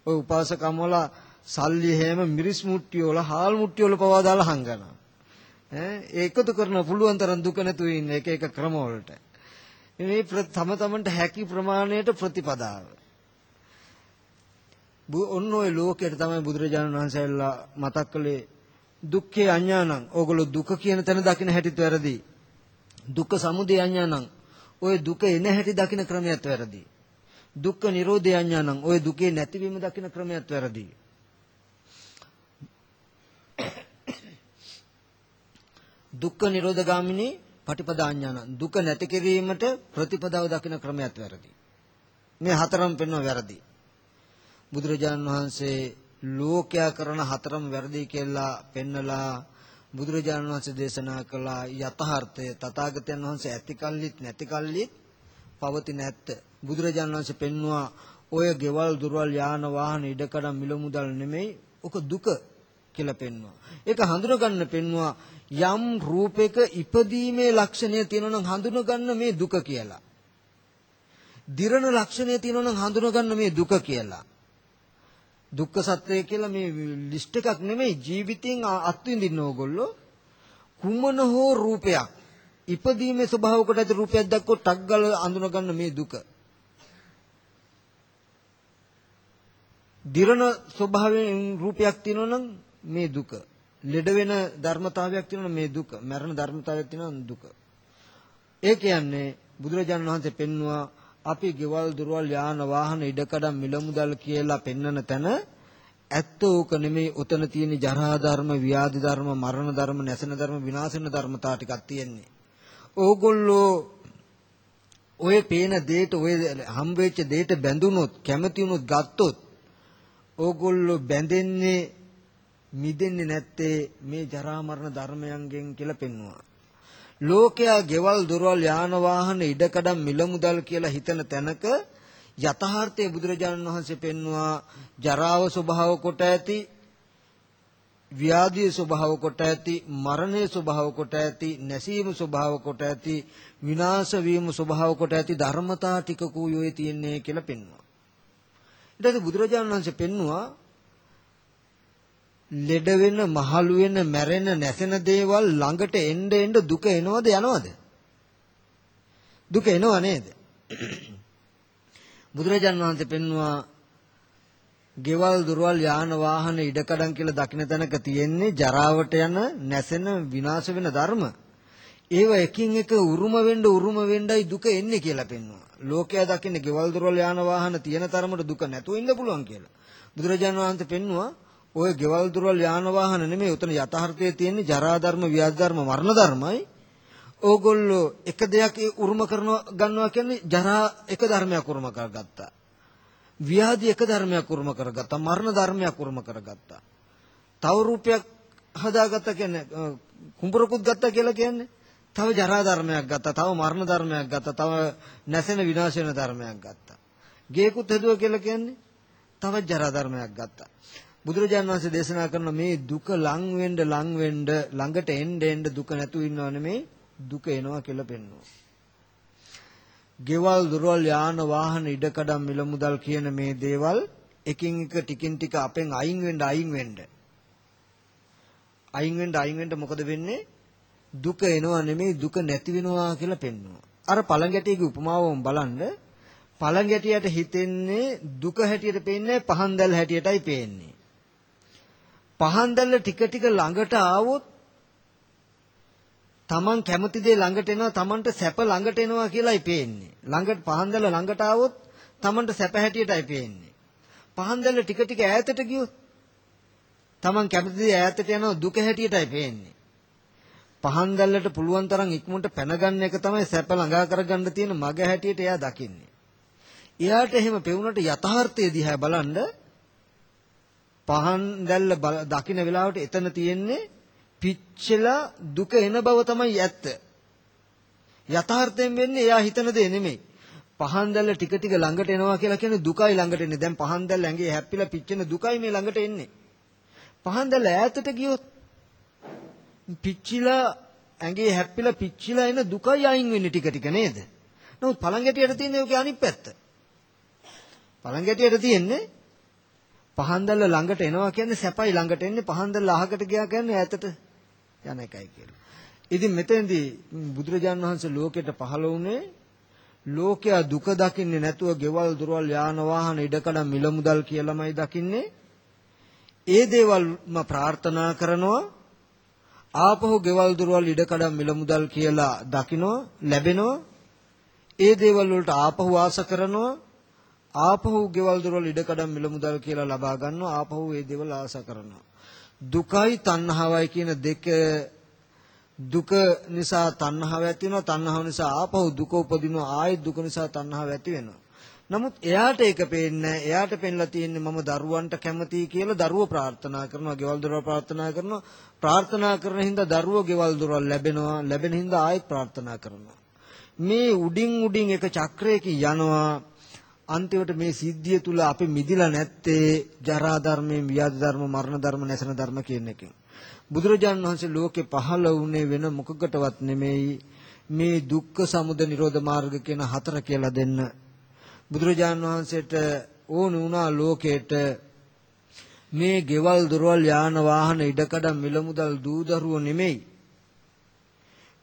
ඔය උපාසකම් වල සල්ලි හැම මිරිස් මුට්ටිය වල හාල් මුට්ටිය වල පවා දාලා හංගනවා. ඈ ඒකතු කරන පුළුවන් තරම් දුක නැතුව ඉන්න එක එක ක්‍රම වලට. මේ තම තමන්ට හැකි ප්‍රමාණයට ප්‍රතිපදාව. ඔන්න ඔය ලෝකයට තමයි බුදුරජාණන් වහන්සේලා මතක් කළේ දුක්ඛේ අඥානං. ඕගොල්ලෝ දුක කියන තැන දකින්න හැටිත් වැරදි. දුක්ඛ සමුදය අඥානං. ඔය දුක එන හැටි දකින්න ක්‍රමයක් වැරදි. දුක්ඛ නිරෝධය අඥානං. ඔය දුකේ නැතිවීම දකින්න ක්‍රමයක් වැරදි. දුක්ඛ නිරෝධ ගාමිනී පටිපදාඥාන දුක නැති කිරීමට ප්‍රතිපදාව දකින ක්‍රමයක් වැරදි. මේ හතරම පෙන්වන වැරදි. බුදුරජාණන් වහන්සේ ලෝකයා කරන හතරම වැරදි කියලා පෙන්නලා බුදුරජාණන් වහන්සේ දේශනා කළ යථාර්ථය තථාගතයන් වහන්සේ ඇති කල්ලිත් නැති කල්ලිත් පවතින ඇත්ත. බුදුරජාණන් වහන්සේ පෙන්නවා ඔය ගෙවල් දුරවල් යාන වාහන ඉඩකඩම් මිල මුදල් නෙමෙයි ඔක දුක කියලා පෙන්වනවා. ඒක හඳුනගන්න පෙන්වනවා යම් රූපයක ඉපදීමේ ලක්ෂණය තියෙනවා නම් හඳුනගන්න මේ දුක කියලා. දිරණ ලක්ෂණය තියෙනවා නම් හඳුනගන්න මේ දුක කියලා. දුක්ඛ සත්‍යය කියලා මේ ලිස්ට් එකක් නෙමෙයි ජීවිතෙන් අත්විඳින්න ඕගොල්ලෝ කුමන හෝ රූපයක් ඉපදීමේ ස්වභාව කොට ඇති රූපයක් දැක්කොත් ටක් ගාලා අඳුනගන්න මේ දුක. දිරණ ස්වභාවයෙන් රූපයක් තියෙනවා නම් මේ දුක. ලෙඩ වෙන ධර්මතාවයක් තියෙනවා මේ දුක. මරණ ධර්මතාවයක් තියෙනවා දුක. ඒ කියන්නේ බුදුරජාණන් වහන්සේ පෙන්නවා අපි ගෙවල් දුරවල් යාන වාහන ඉඩකඩම් මිල මුදල් කියලා පෙන්වන තැන ඇත්ත ඕක නෙමෙයි උතන තියෙන ජරා ධර්ම, ව්‍යාධි ධර්ම, මරණ ධර්ම, නැසෙන ධර්ම, විනාශන ධර්මතා ටිකක් තියෙන්නේ. ඕගොල්ලෝ ඔය පේන දේට ඔය හම් වෙච්ච දේට බැඳුනොත්, කැමති වුනොත් ගත්තොත් ඕගොල්ලෝ බැඳෙන්නේ මිදෙන්නේ නැත්තේ මේ ජරා මරණ ධර්මයන්ගෙන් කියලා පෙන්වුවා. ලෝකයා ගෙවල් දොරවල් යාන වාහන ඉඩකඩම් මිල මුදල් කියලා හිතන තැනක යථාර්ථයේ බුදුරජාණන් වහන්සේ පෙන්වුවා. ජරාව ස්වභාව කොට ඇති ව්‍යාධිය ස්වභාව කොට ඇති මරණය ස්වභාව කොට ඇති නැසීම ස්වභාව කොට ඇති විනාශ වීම ස්වභාව කොට ඇති ධර්මතා ටිකකු යොයේ තියෙන්නේ කියලා පෙන්වනවා ඊට පස්සේ බුදුරජාණන් වහන්සේ පෙන්වුවා ලෙඩ වෙන මහලු වෙන මැරෙන නැසෙන දේවල් ළඟට එන්න එන්න දුක එනවද යනවද දුක එනව නේද [coughs] බුදුරජාණන් වහන්සේ පෙන්වුවා ගෙවල් දොරවල් යාන වාහන ඉඩකඩම් කියලා දකින්න තැනක තියෙන්නේ ජරාවට යන නැසෙන විනාශ වෙන ධර්ම. ඒව එකින් එක උරුම වෙන්න උරුම වෙන්නයි දුක එන්නේ කියලා පෙන්වනවා. ලෝකයා දකින්නේ ගෙවල් දොරවල් යාන වාහන තියෙන තරමට දුක නැතුව ඉන්න පුළුවන් කියලා. බුදුරජාණන් වහන්සේ පෙන්වුවා ඔය ගෙවල් දොරවල් යාන වාහන නෙමෙයි උතන යථාර්ථයේ තියෙන්නේ ජරා ධර්ම, ව්‍යාධි ධර්ම, මරණ ධර්මයි. ඕගොල්ලෝ එක දෙයක් උරුම කරනවා ගන්නවා කියන්නේ ජරා එක ධර්මයක් උරුම කරගත්තා. ව්‍යාධි එක ධර්මයක් උරුම කරගත්තා මරණ ධර්මයක් උරුම කරගත්තා තව රූපයක් හදාගත්ත කියන්නේ අ, කුඹරකුත් ගත්තා කියලා කියන්නේ තව ජරා ධර්මයක් ගත්තා තව මරණ ධර්මයක් ගත්තා තව නැසෙන විනාශ වෙන ධර්මයක් ගත්තා ගේකුත් හදුවා කියලා කියන්නේ තව ජරා ධර්මයක් ගත්තා බුදුරජාණන් වහන්සේ දේශනා කරන මේ දුක ලං වෙන්න ලං වෙන්න ළඟට එන්න එන්න දුක නැතු ඉන්නව නෙමේ දුක එනවා කියලා පෙන්වනවා. ගෙවල් දොරවල් යාන වාහන ඉඩකඩම් මිල මුදල් කියන මේ දේවල් එකින් එක ටිකින් ටික අපෙන් අයින් වෙන්න අයින් වෙන්න. අයින් වෙන්න අයින් වෙන්න මොකද වෙන්නේ? දුක එනවා නෙමෙයි දුක නැති වෙනවා කියලා පෙන්වනවා. අර පළඟැටියගේ උපමාවම බලන්න. පළඟැටියට හිතෙන්නේ දුක හැටියට පේන්නේ පහන් දැල් හැටියටයි පේන්නේ. පහන් දැල්ල ටික ටික ළඟට ආවොත් තමන් කැමති දේ ළඟට එනවා තමන්ට සැප ළඟට එනවා කියලායි පේන්නේ. ළඟට පහන් දැල්ල ළඟට ආවොත් තමන්ට සැප හැටියටයි පේන්නේ. පහන් දැල්ල ටික ටික ඈතට ගියොත් තමන් කැමති දේ ඈතට යනවා දුක හැටියටයි පේන්නේ. පහන් දැල්ලට පුළුවන් තරම් ඉක්මනට පැන ගන්න එක තමයි සැප ළඟා කරගන්න තියෙන මග හැටියට එයා දකින්නේ. එයාට එහෙම පෙවුනට යථාර්ථය දිහා බලන්න පහන් දැල්ල බල- දකින්න වෙලාවට එතන තියෙන්නේ පිච්චලා දුක එන බව තමයි ඇත්ත. යථාර්ථයෙන් වෙන්නේ එයා හිතන දේ නෙමෙයි. පහන් දැල්ල ටික ටික ළඟට එනවා කියලා කියන්නේ දුකයි ළඟට එන්නේ. දැන් පහන් දැල්ල ඇඟේ හැප්පිලා පිච්චෙන දුකයි මේ ළඟට එන්නේ. පහන් දැල්ල ඈතට ගියොත් පිච්චිලා ඇඟේ හැප්පිලා පිච්චිලා එන දුකයි අයින් වෙන්නේ ටික ටික නේද? නමුත් පළඟැටියට තියෙන්නේ ඔකේ අනිත් පැත්ත. පළඟැටියට තියෙන්නේ පහන් දැල්ල ළඟට එනවා කියන්නේ සැපයි ළඟට එන්නේ පහන් දැල්ල අහකට ගියා කියන්නේ ඈතට යන එකයි කියලා. ඉතින් මෙතෙන්දී බුදුරජාණන් වහන්සේ ලෝකෙට පහළ වුණේ ලෝකයා දුක දකින්නේ නැතුව ගෙවල් දොරවල් යාන වාහන ඉඩකඩම් මිල මුදල් කියලාමයි දකින්නේ. ඒ දේවල්ම ප්‍රාර්ථනා කරනවා ආපහු ගෙවල් දොරවල් ඉඩකඩම් මිල මුදල් කියලා දකිනවා ලැබෙනවා. ඒ දේවල් වලට ආපහු ආස කරනවා ආපහු ගෙවල් දොරවල් ඉඩකඩම් මිල මුදල් කියලා ලබා ගන්නවා. ආපහු ඒ දේවල් ආස කරනවා. දුකයි තණ්හාවයි කියන දෙක දුක නිසා තණ්හාව ඇති වෙනවා. තණ්හාව නිසා ආපහු දුක උපදිනවා. ආයෙත් දුක නිසා තණ්හාව ඇති වෙනවා. නමුත් එයාට ඒක පේන්නේ නැහැ. එයාට පෙන්ලා තියෙන්නේ මම දරුවන්ට කැමතියි කියලා දරුවෝ ප්‍රාර්ථනා කරනවා. ගෙවල් දොරවල් ප්‍රාර්ථනා කරනවා. ප්‍රාර්ථනා කරන හින්දා දරුවෝ ගෙවල් දොරවල් ලැබෙනවා. ලැබෙන හින්දා ආයෙත් ප්‍රාර්ථනා කරනවා. මේ උඩින් උඩින් එක චක්‍රයකින් යනවා. අන්තිමට මේ සිද්ධිය තුල අපි මිදිලා නැත්තේ ජරා ධර්මයෙන් ව්‍යාධි ධර්ම මරණ ධර්ම නැසන ධර්ම කියන එකෙන්. බුදුරජාණන් වහන්සේ ලෝකේ පහළ වුණේ වෙන මොකකටවත් නෙමෙයි මේ දුක්ඛ සමුදය නිරෝධ මාර්ග කියන හතර කියලා දෙන්න. බුදුරජාණන් වහන්සේට ඕන වුණා ලෝකේට මේ ගෙවල් දොරවල් යාන වාහන ඉඩකඩම් මිල මුදල් දූ දරුවෝ නෙමෙයි.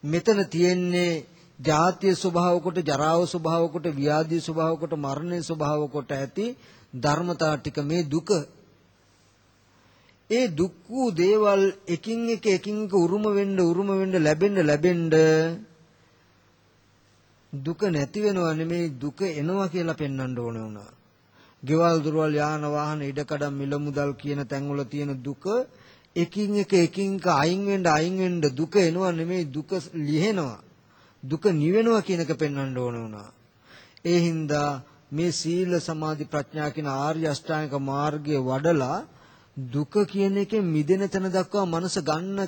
මෙතන තියෙන්නේ ජාතිය ස්වභාව කොට ජරාව ස්වභාව කොට ව්‍යාධි ස්වභාව කොට මරණය ස්වභාව කොට ඇති ධර්මතා ටික මේ දුක ඒ දුක් වූ දේවල් එකින් එක එකින් එක උරුම වෙන්න උරුම වෙන්න ලැබෙන්න ලැබෙන්න දුක නැති වෙනවා නෙමෙයි දුක එනවා කියලා පෙන්වන්න ඕන වුණා. ගෙවල් දොරවල් යාන වාහන ඉඩකඩම් මිල මුදල් කියන තැන්වල තියෙන දුක එකින් එක එකින් එක අයින් වෙන්න අයින් වෙන්න දුක එනවා නෙමෙයි දුක ලිහෙනවා. දුක නිවෙනවා කියන එක පෙන්වන්න ඕන වුණා. ඒ හින්දා මේ සීල සමාධි ප්‍රඥා කියන ආර්ය අෂ්ටාංගික මාර්ගය වඩලා දුක කියන එකෙන් මිදෙන තැන දක්වා මනස ගන්න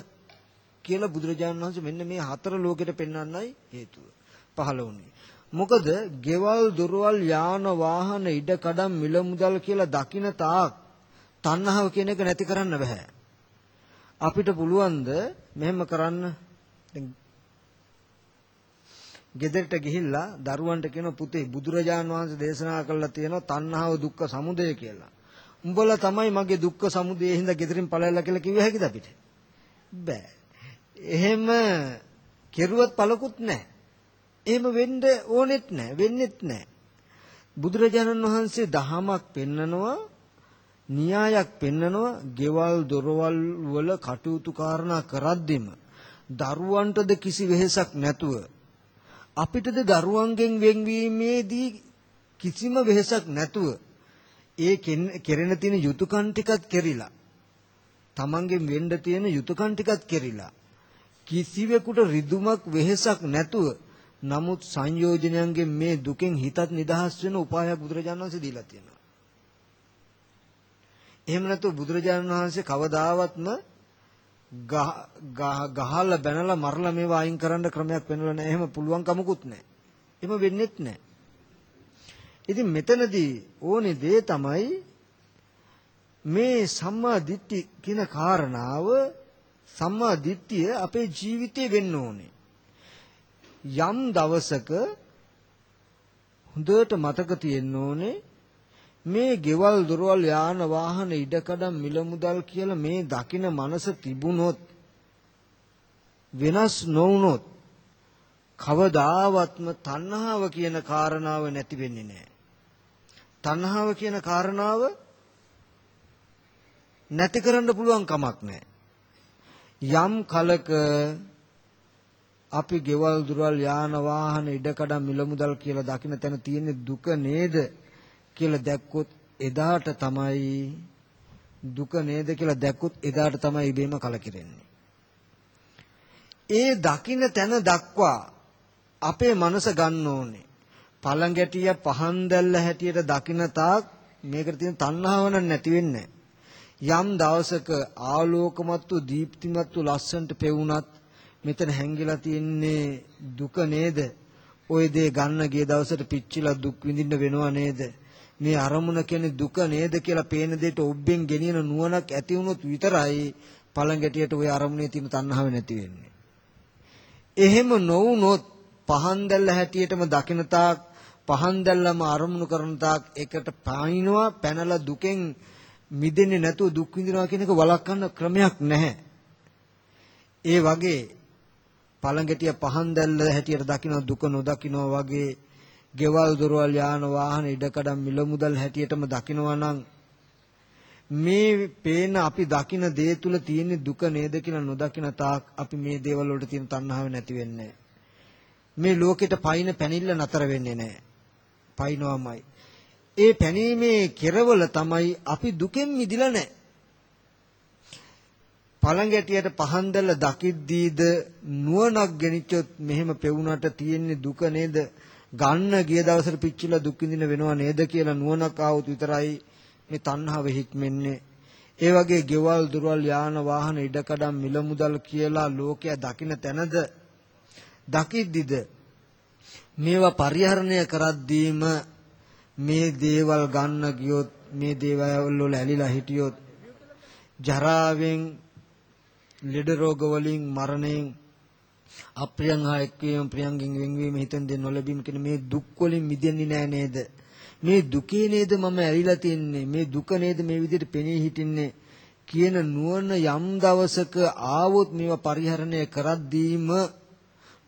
කියලා බුදුරජාණන් වහන්සේ මෙන්න මේ හතර ලෝකෙට පෙන්වන්නයි හේතුව පහළ වුණේ. මොකද ගෙවල් දොරවල් යාන වාහන ඉඩ කඩම් මිල මුදල් කියලා දකින තාක් තණ්හාව කියන එක නැති කරන්න බෑ. අපිට පුළුවන්ද මෙහෙම කරන්න දැන් ගෙදරට ගිහිල්ලා දරුවන්ට කියන පුතේ බුදුරජාන් වහන්සේ දේශනා කළා තියෙනවා තණ්හාව දුක්ඛ සමුදය කියලා. උඹලා තමයි මගේ දුක්ඛ සමුදය හින්දා ගෙදරින් පළයලා කියලා කිව්ව හැකිද අපිට? බෑ. එහෙම කෙරුවත් පළකුත් නැහැ. එහෙම වෙන්න ඕනෙත් නැහැ, වෙන්නෙත් නැහැ. බුදුරජාණන් වහන්සේ දහමක් පෙන්නනවා න්‍යායක් පෙන්නනවා ගෙවල් දොරවල් වල කටයුතු කාරණා කරද්දිම දරුවන්ටද කිසි වෙහෙසක් නැතුව අපිටද දරුවන්ගෙන් වෙන්වීමේදී කිසිම වෙහෙසක් නැතුව ඒ කෙරෙන තියෙන යුතුයකම් ටිකත් කෙරිලා තමන්ගෙන් වෙන්න තියෙන යුතුයකම් ටිකත් කෙරිලා කිසිවෙකුට රිදුමක් වෙහෙසක් නැතුව නමුත් සංයෝජනයන්ගෙන් මේ දුකෙන් හිතත් නිදහස් වෙන උපායක් බුදුරජාණන් වහන්සේ දීලා තියෙනවා. එහෙම නැතුව බුදුරජාණන් වහන්සේ කවදාවත්ම ගහලා බැනලා මරලා මේවා අයින් කරන්න ක්‍රමයක් පෙන්වලා නැහැ. එහෙම පුළුවන් කමකුත් නැහැ. එහෙම වෙන්නෙත් නැහැ. ඉතින් මෙතනදී ඕනේ දේ තමයි මේ සම්මා දිට්ඨි කියන කාරණාව සම්මා දිට්ඨිය අපේ ජීවිතේ වෙන්න ඕනේ. යම් දවසක හොඳට මතක තියෙන්න ඕනේ මේ ගෙවල් දොරවල් යාන වාහන ඉඩකඩම් මිල මුදල් කියලා මේ දකින මනස තිබුණොත් වෙනස් නොවුනොත් කවදාවත්ම තණ්හාව කියන කාරණාව නැති වෙන්නේ නැහැ. තණ්හාව කියන කාරණාව නැති කරන්න පුළුවන් කමක් නැහැ. යම් කලක අපි ගෙවල් දුරවල් යාන වාහන ඉඩකඩම් මිල මුදල් කියලා දකින්න තැන තියෙන දුක නේද කියලා දැක්කොත් එදාට තමයි දුක නේද කියලා දැක්කොත් එදාට තමයි ඉබේම කලකිරෙන්නේ. ඒ දකින්න තැන දක්වා අපේ මනස ගන්න ඕනේ. පළඟැටිය පහන් දැල්ල හැටියට දකින්න තාක් මේකට තියෙන තණ්හාව නැති වෙන්නේ යම් දවසක ආලෝකමත්තු දීප්තිමත්තු ලස්සන්ට පෙවුනත් මෙතන හැංගිලා තියෙන්නේ දුක නේද? ওই දේ ගන්න ගිය දවසට පිච්චිලා දුක් විඳින්න වෙනව නේද? මේ අරමුණ කියන්නේ දුක නේද කියලා පේන දෙයට ඔබෙන් ගෙනියන නුවණක් ඇති වුණොත් විතරයි පළඟැටියට ওই අරමුණේ තියෙන තණ්හාව නැති වෙන්නේ. එහෙම නොවුනොත් පහන් දැල්ල හැටියටම දකින තාක් පහන් දැල්ලම අරමුණු කරන තාක් එකට පානිනවා පැනලා දුකෙන් මිදෙන්නේ නැතුව දුක් විඳිනවා කියන එක වළක්වන්න ක්‍රමයක් නැහැ. ඒ වගේ පළඟැටිය පහන් දැල්ල හැටියට දකින දුක නොදකින්නවා වගේ ගෙවල් දොරවල් යාන වාහන ඉඩකඩම් මිල මුදල් හැටියටම දකිනවා නම් මේ පේන අපි දකින දේ තුල තියෙන දුක නේද කියලා නොදකින තාක් අපි මේ දේවල් වලට තියෙන තණ්හාව නැති වෙන්නේ මේ ලෝකෙට පයින් පැනිල්ල නතර වෙන්නේ නැහැ. පයින්නවමයි. ඒ පැනීමේ කෙරවල තමයි අපි දුකෙන් මිදිලා නැහැ. පළඟැටියට පහන් දැල්ල දකිද්දීද නුවණක් ගෙනිච්චොත් මෙහෙම පෙවුනට තියෙන්නේ දුක නේද? ගන්න ගිය දවසට පිච්චිලා දුක් විඳින වෙනව නේද කියලා නුවණක් ආවොත් විතරයි මේ තණ්හාව හික්මෙන්නේ. ඒ වගේ ගෙවල් දුරවල් යාන වාහන ඉඩකඩම් මිල මුදල් කියලා ලෝකයා දකින තැනද දකිද්දිද මේවා පරිහරණය කරද්දීම මේ දේවල් ගන්න ගියොත් මේ දේවල් වල ඇලිලා හිටියොත් ජරාවෙන් ලෙඩ රෝග වලින් මරණයෙන් අප්‍රියං හා එක්වීම ප්‍රියංගෙන් වෙන්වීම හිතෙන් දෙන්න නොලැබීම කියන මේ දුක් වලින් මිදෙන්නේ නෑ නේද? මේ දුකේ නේද මම ඇලිලා තින්නේ? මේ දුක නේද මේ විදිහට පෙනී හිටින්නේ? කියන නුවණ යම් දවසක ආවොත් මේවා පරිහරණය කරද්දීම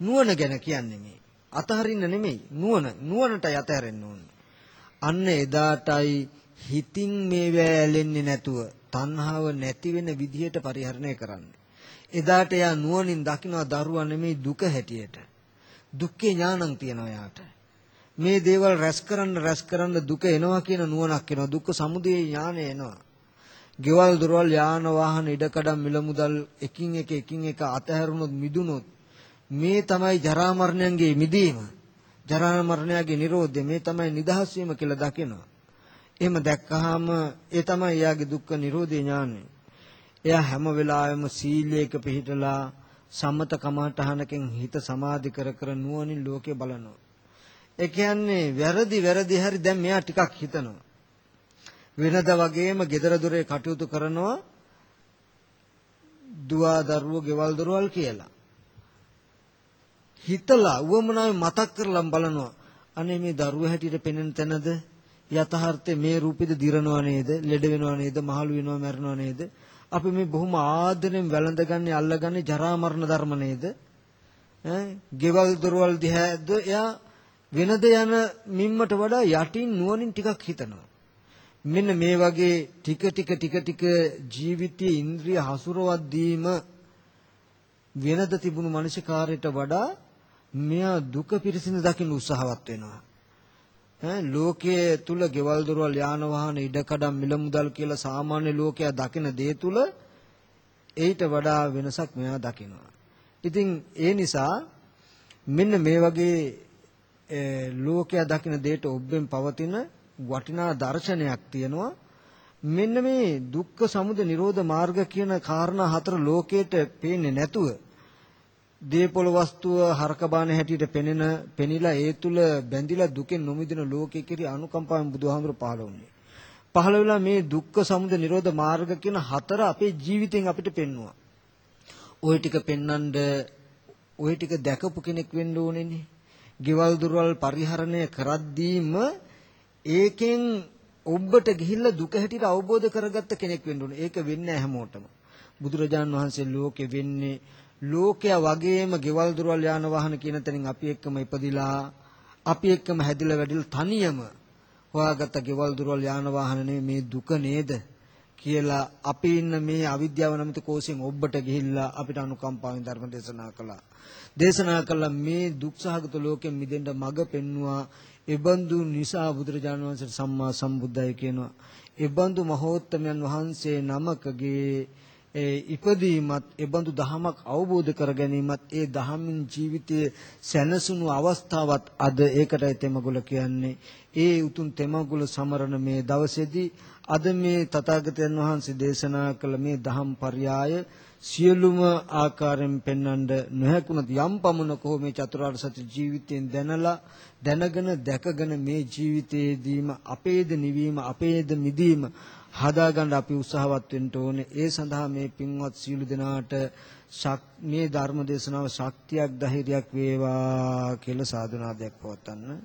නුවණ ගැන කියන්නේ මේ. අතහරින්න නෙමෙයි. නුවණ. නුවණටයි අතහැරෙන්න ඕනේ. අන්න එදාටයි හිතින් මේවා ඇලෙන්නේ නැතුව තණ්හාව නැති වෙන විදිහට පරිහරණය කරන්නේ. එදාට එයා නුවණින් දකිනවා දරුවා නෙමෙයි දුක හැටියට. දුක්ඛේ ඥානං තියනවා යාට. මේ දේවල් රැස් කරන්න රැස් කරන්න දුක එනවා කියන නුවණක් එනවා. දුක්ඛ සමුදය ඥානය එනවා. ගෙවල් දොරවල් යාන වාහන ඉඩකඩම් මිල මුදල් එකින් එක එකින් එක අතහැරුණොත් මිදුනොත් මේ තමයි ජරා මරණයන්ගේ මිදීම. ජරා මරණයගේ නිරෝධය මේ තමයි නිදහස් වීම කියලා දකිනවා. එහෙම දැක්කහම ඒ තමයි එයාගේ දුක්ඛ නිරෝධය ඥානය. එයා හැම වෙලාවෙම සීලයක පිළිපදලා සම්මත කමඨහනකින් හිත සමාධි කර කර නුවණින් ලෝකේ බලනවා. ඒ කියන්නේ වැරදි වැරදි හරි දැන් මෙයා ටිකක් හිතනවා. වෙනද වගේම gedara dore කටයුතු කරනවා දුවා දරුවෝ ගෙවල් දොරවල් කියලා. හිතලා උවමනාවේ මතක් කරලා බලනවා. අනේ මේ දරුවා හැටියට පෙනෙන තැනද යථාර්ථයේ මේ රූපෙද දිරනවා නේද? ලෙඩ වෙනවා නේද? මහලු වෙනවා මැරෙනවා නේද? අපි මේ බොහොම ආදරෙන් වැළඳගන්නේ අල්ලගන්නේ ජරා මරණ ධර්ම නේද? ඈ ගෙවල් දොරවල් දිහාද එයා වෙනද යන මිම්මට වඩා යටින් නුවණින් ටිකක් හිතනවා. මෙන්න මේ වගේ ටික ටික ටික ටික ජීවිතයේ ඉන්ද්‍රිය හසුරවත් දීම වෙනද තිබුණු මනසිකාරයට වඩා මෙයා දුක පිරිසිඳ දකින්න උත්සාහවත් වෙනවා. ඈ ලෝකයේ තුල ගෙවල් දොරවල් යාන වාහන ඉඩකඩම් මිල මුදල් කියලා සාමාන්‍ය ලෝකයා දකින දේ තුල ඊට වඩා වෙනසක් මෙයා දකිනවා. ඉතින් ඒ නිසා මෙන්න මේ වගේ ලෝකයා දකින දේට ඔබෙන් පවතින වටිනා දර්ශනයක් තියෙනවා. මෙන්න මේ දුක්ඛ සමුදය නිරෝධ මාර්ග කියන කාරණා හතර ලෝකයට පේන්නේ නැතුව දීපොළ වස්තුව හරකබාන හැටියට පෙනෙන පෙනිලා ඒ තුල බැඳිලා දුකෙන් නොමිදෙන ලෝකයේ කිරි අනුකම්පාවෙන් බුදුහාමුදුර පහළ වුණේ. පහළ වෙලා මේ දුක්ඛ සමුදය නිරෝධ මාර්ග කියන හතර අපේ ජීවිතෙන් අපිට පෙන්වුවා. ওই ටික පෙන්වන්න ওই ටික දැකපු කෙනෙක් වෙන්න ඕනේනේ. ගෙවල් දොරවල් පරිහරණය කරද්දීම ඒකෙන් ඔබට ගිහිල්ලා දුක හැටියට අවබෝධ කරගත්ත කෙනෙක් වෙන්න ඕනේ. ඒක වෙන්නේ හැමෝටම. බුදුරජාන් වහන්සේ ලෝකෙ වෙන්නේ ලෝකයා වගේම ගෙවල් දොරවල් යාන වාහන කියන තැනින් අපි එක්කම ඉපදිලා අපි එක්කම හැදිලා වැඩිලා තනියම හොයාගත්ත ගෙවල් දොරවල් යාන වාහන මේ දුක නේද කියලා අපි ඉන්න මේ අවිද්‍යාව නැමැති කෝෂයෙන් ඔබට ගිහිල්ලා අපිට අනුකම්පාවෙන් ධර්ම දේශනා කළා. දේශනා කළා මේ දුක්සහගත ලෝකෙන් මිදෙන්න මඟ පෙන්නවා. එබඳු නිසා බුදුරජාණන් වහන්සේ සම්මා සම්බුද්දයි කියනවා. එබඳු මහෝත්තමයන් වහන්සේ නමකගේ ඒ ඉපදීමත් එබඳු දහමක් අවබෝධ කර ගැනීමත් ඒ දහමින් ජීවිතයේ සැනසුණු අවස්ථාවත් අද ඒකටයි තෙමගුල කියන්නේ. ඒ උතුම් තෙමගුල සමරන මේ දවසේදී අද මේ තථාගතයන් වහන්සේ දේශනා කළ මේ දහම් පරයය සියලුම ආකාරයෙන් පෙන්වන්න නොහැකුණත් යම් පමණක හෝ මේ චතුරාර්ය සත්‍ය ජීවිතයෙන් දැනලා දැනගෙන දැකගෙන මේ ජීවිතයේදීම අපේද නිවීම අපේද මිදීම හදාගන්න අපි උත්සාහවත් වෙන්න ඕනේ. ඒ සඳහා මේ පින්වත් සීල දෙනාට මේ ධර්ම දේශනාව ශක්තියක් ධෛර්යයක් වේවා කියලා සාදුනාදයක් පවත්වන්න.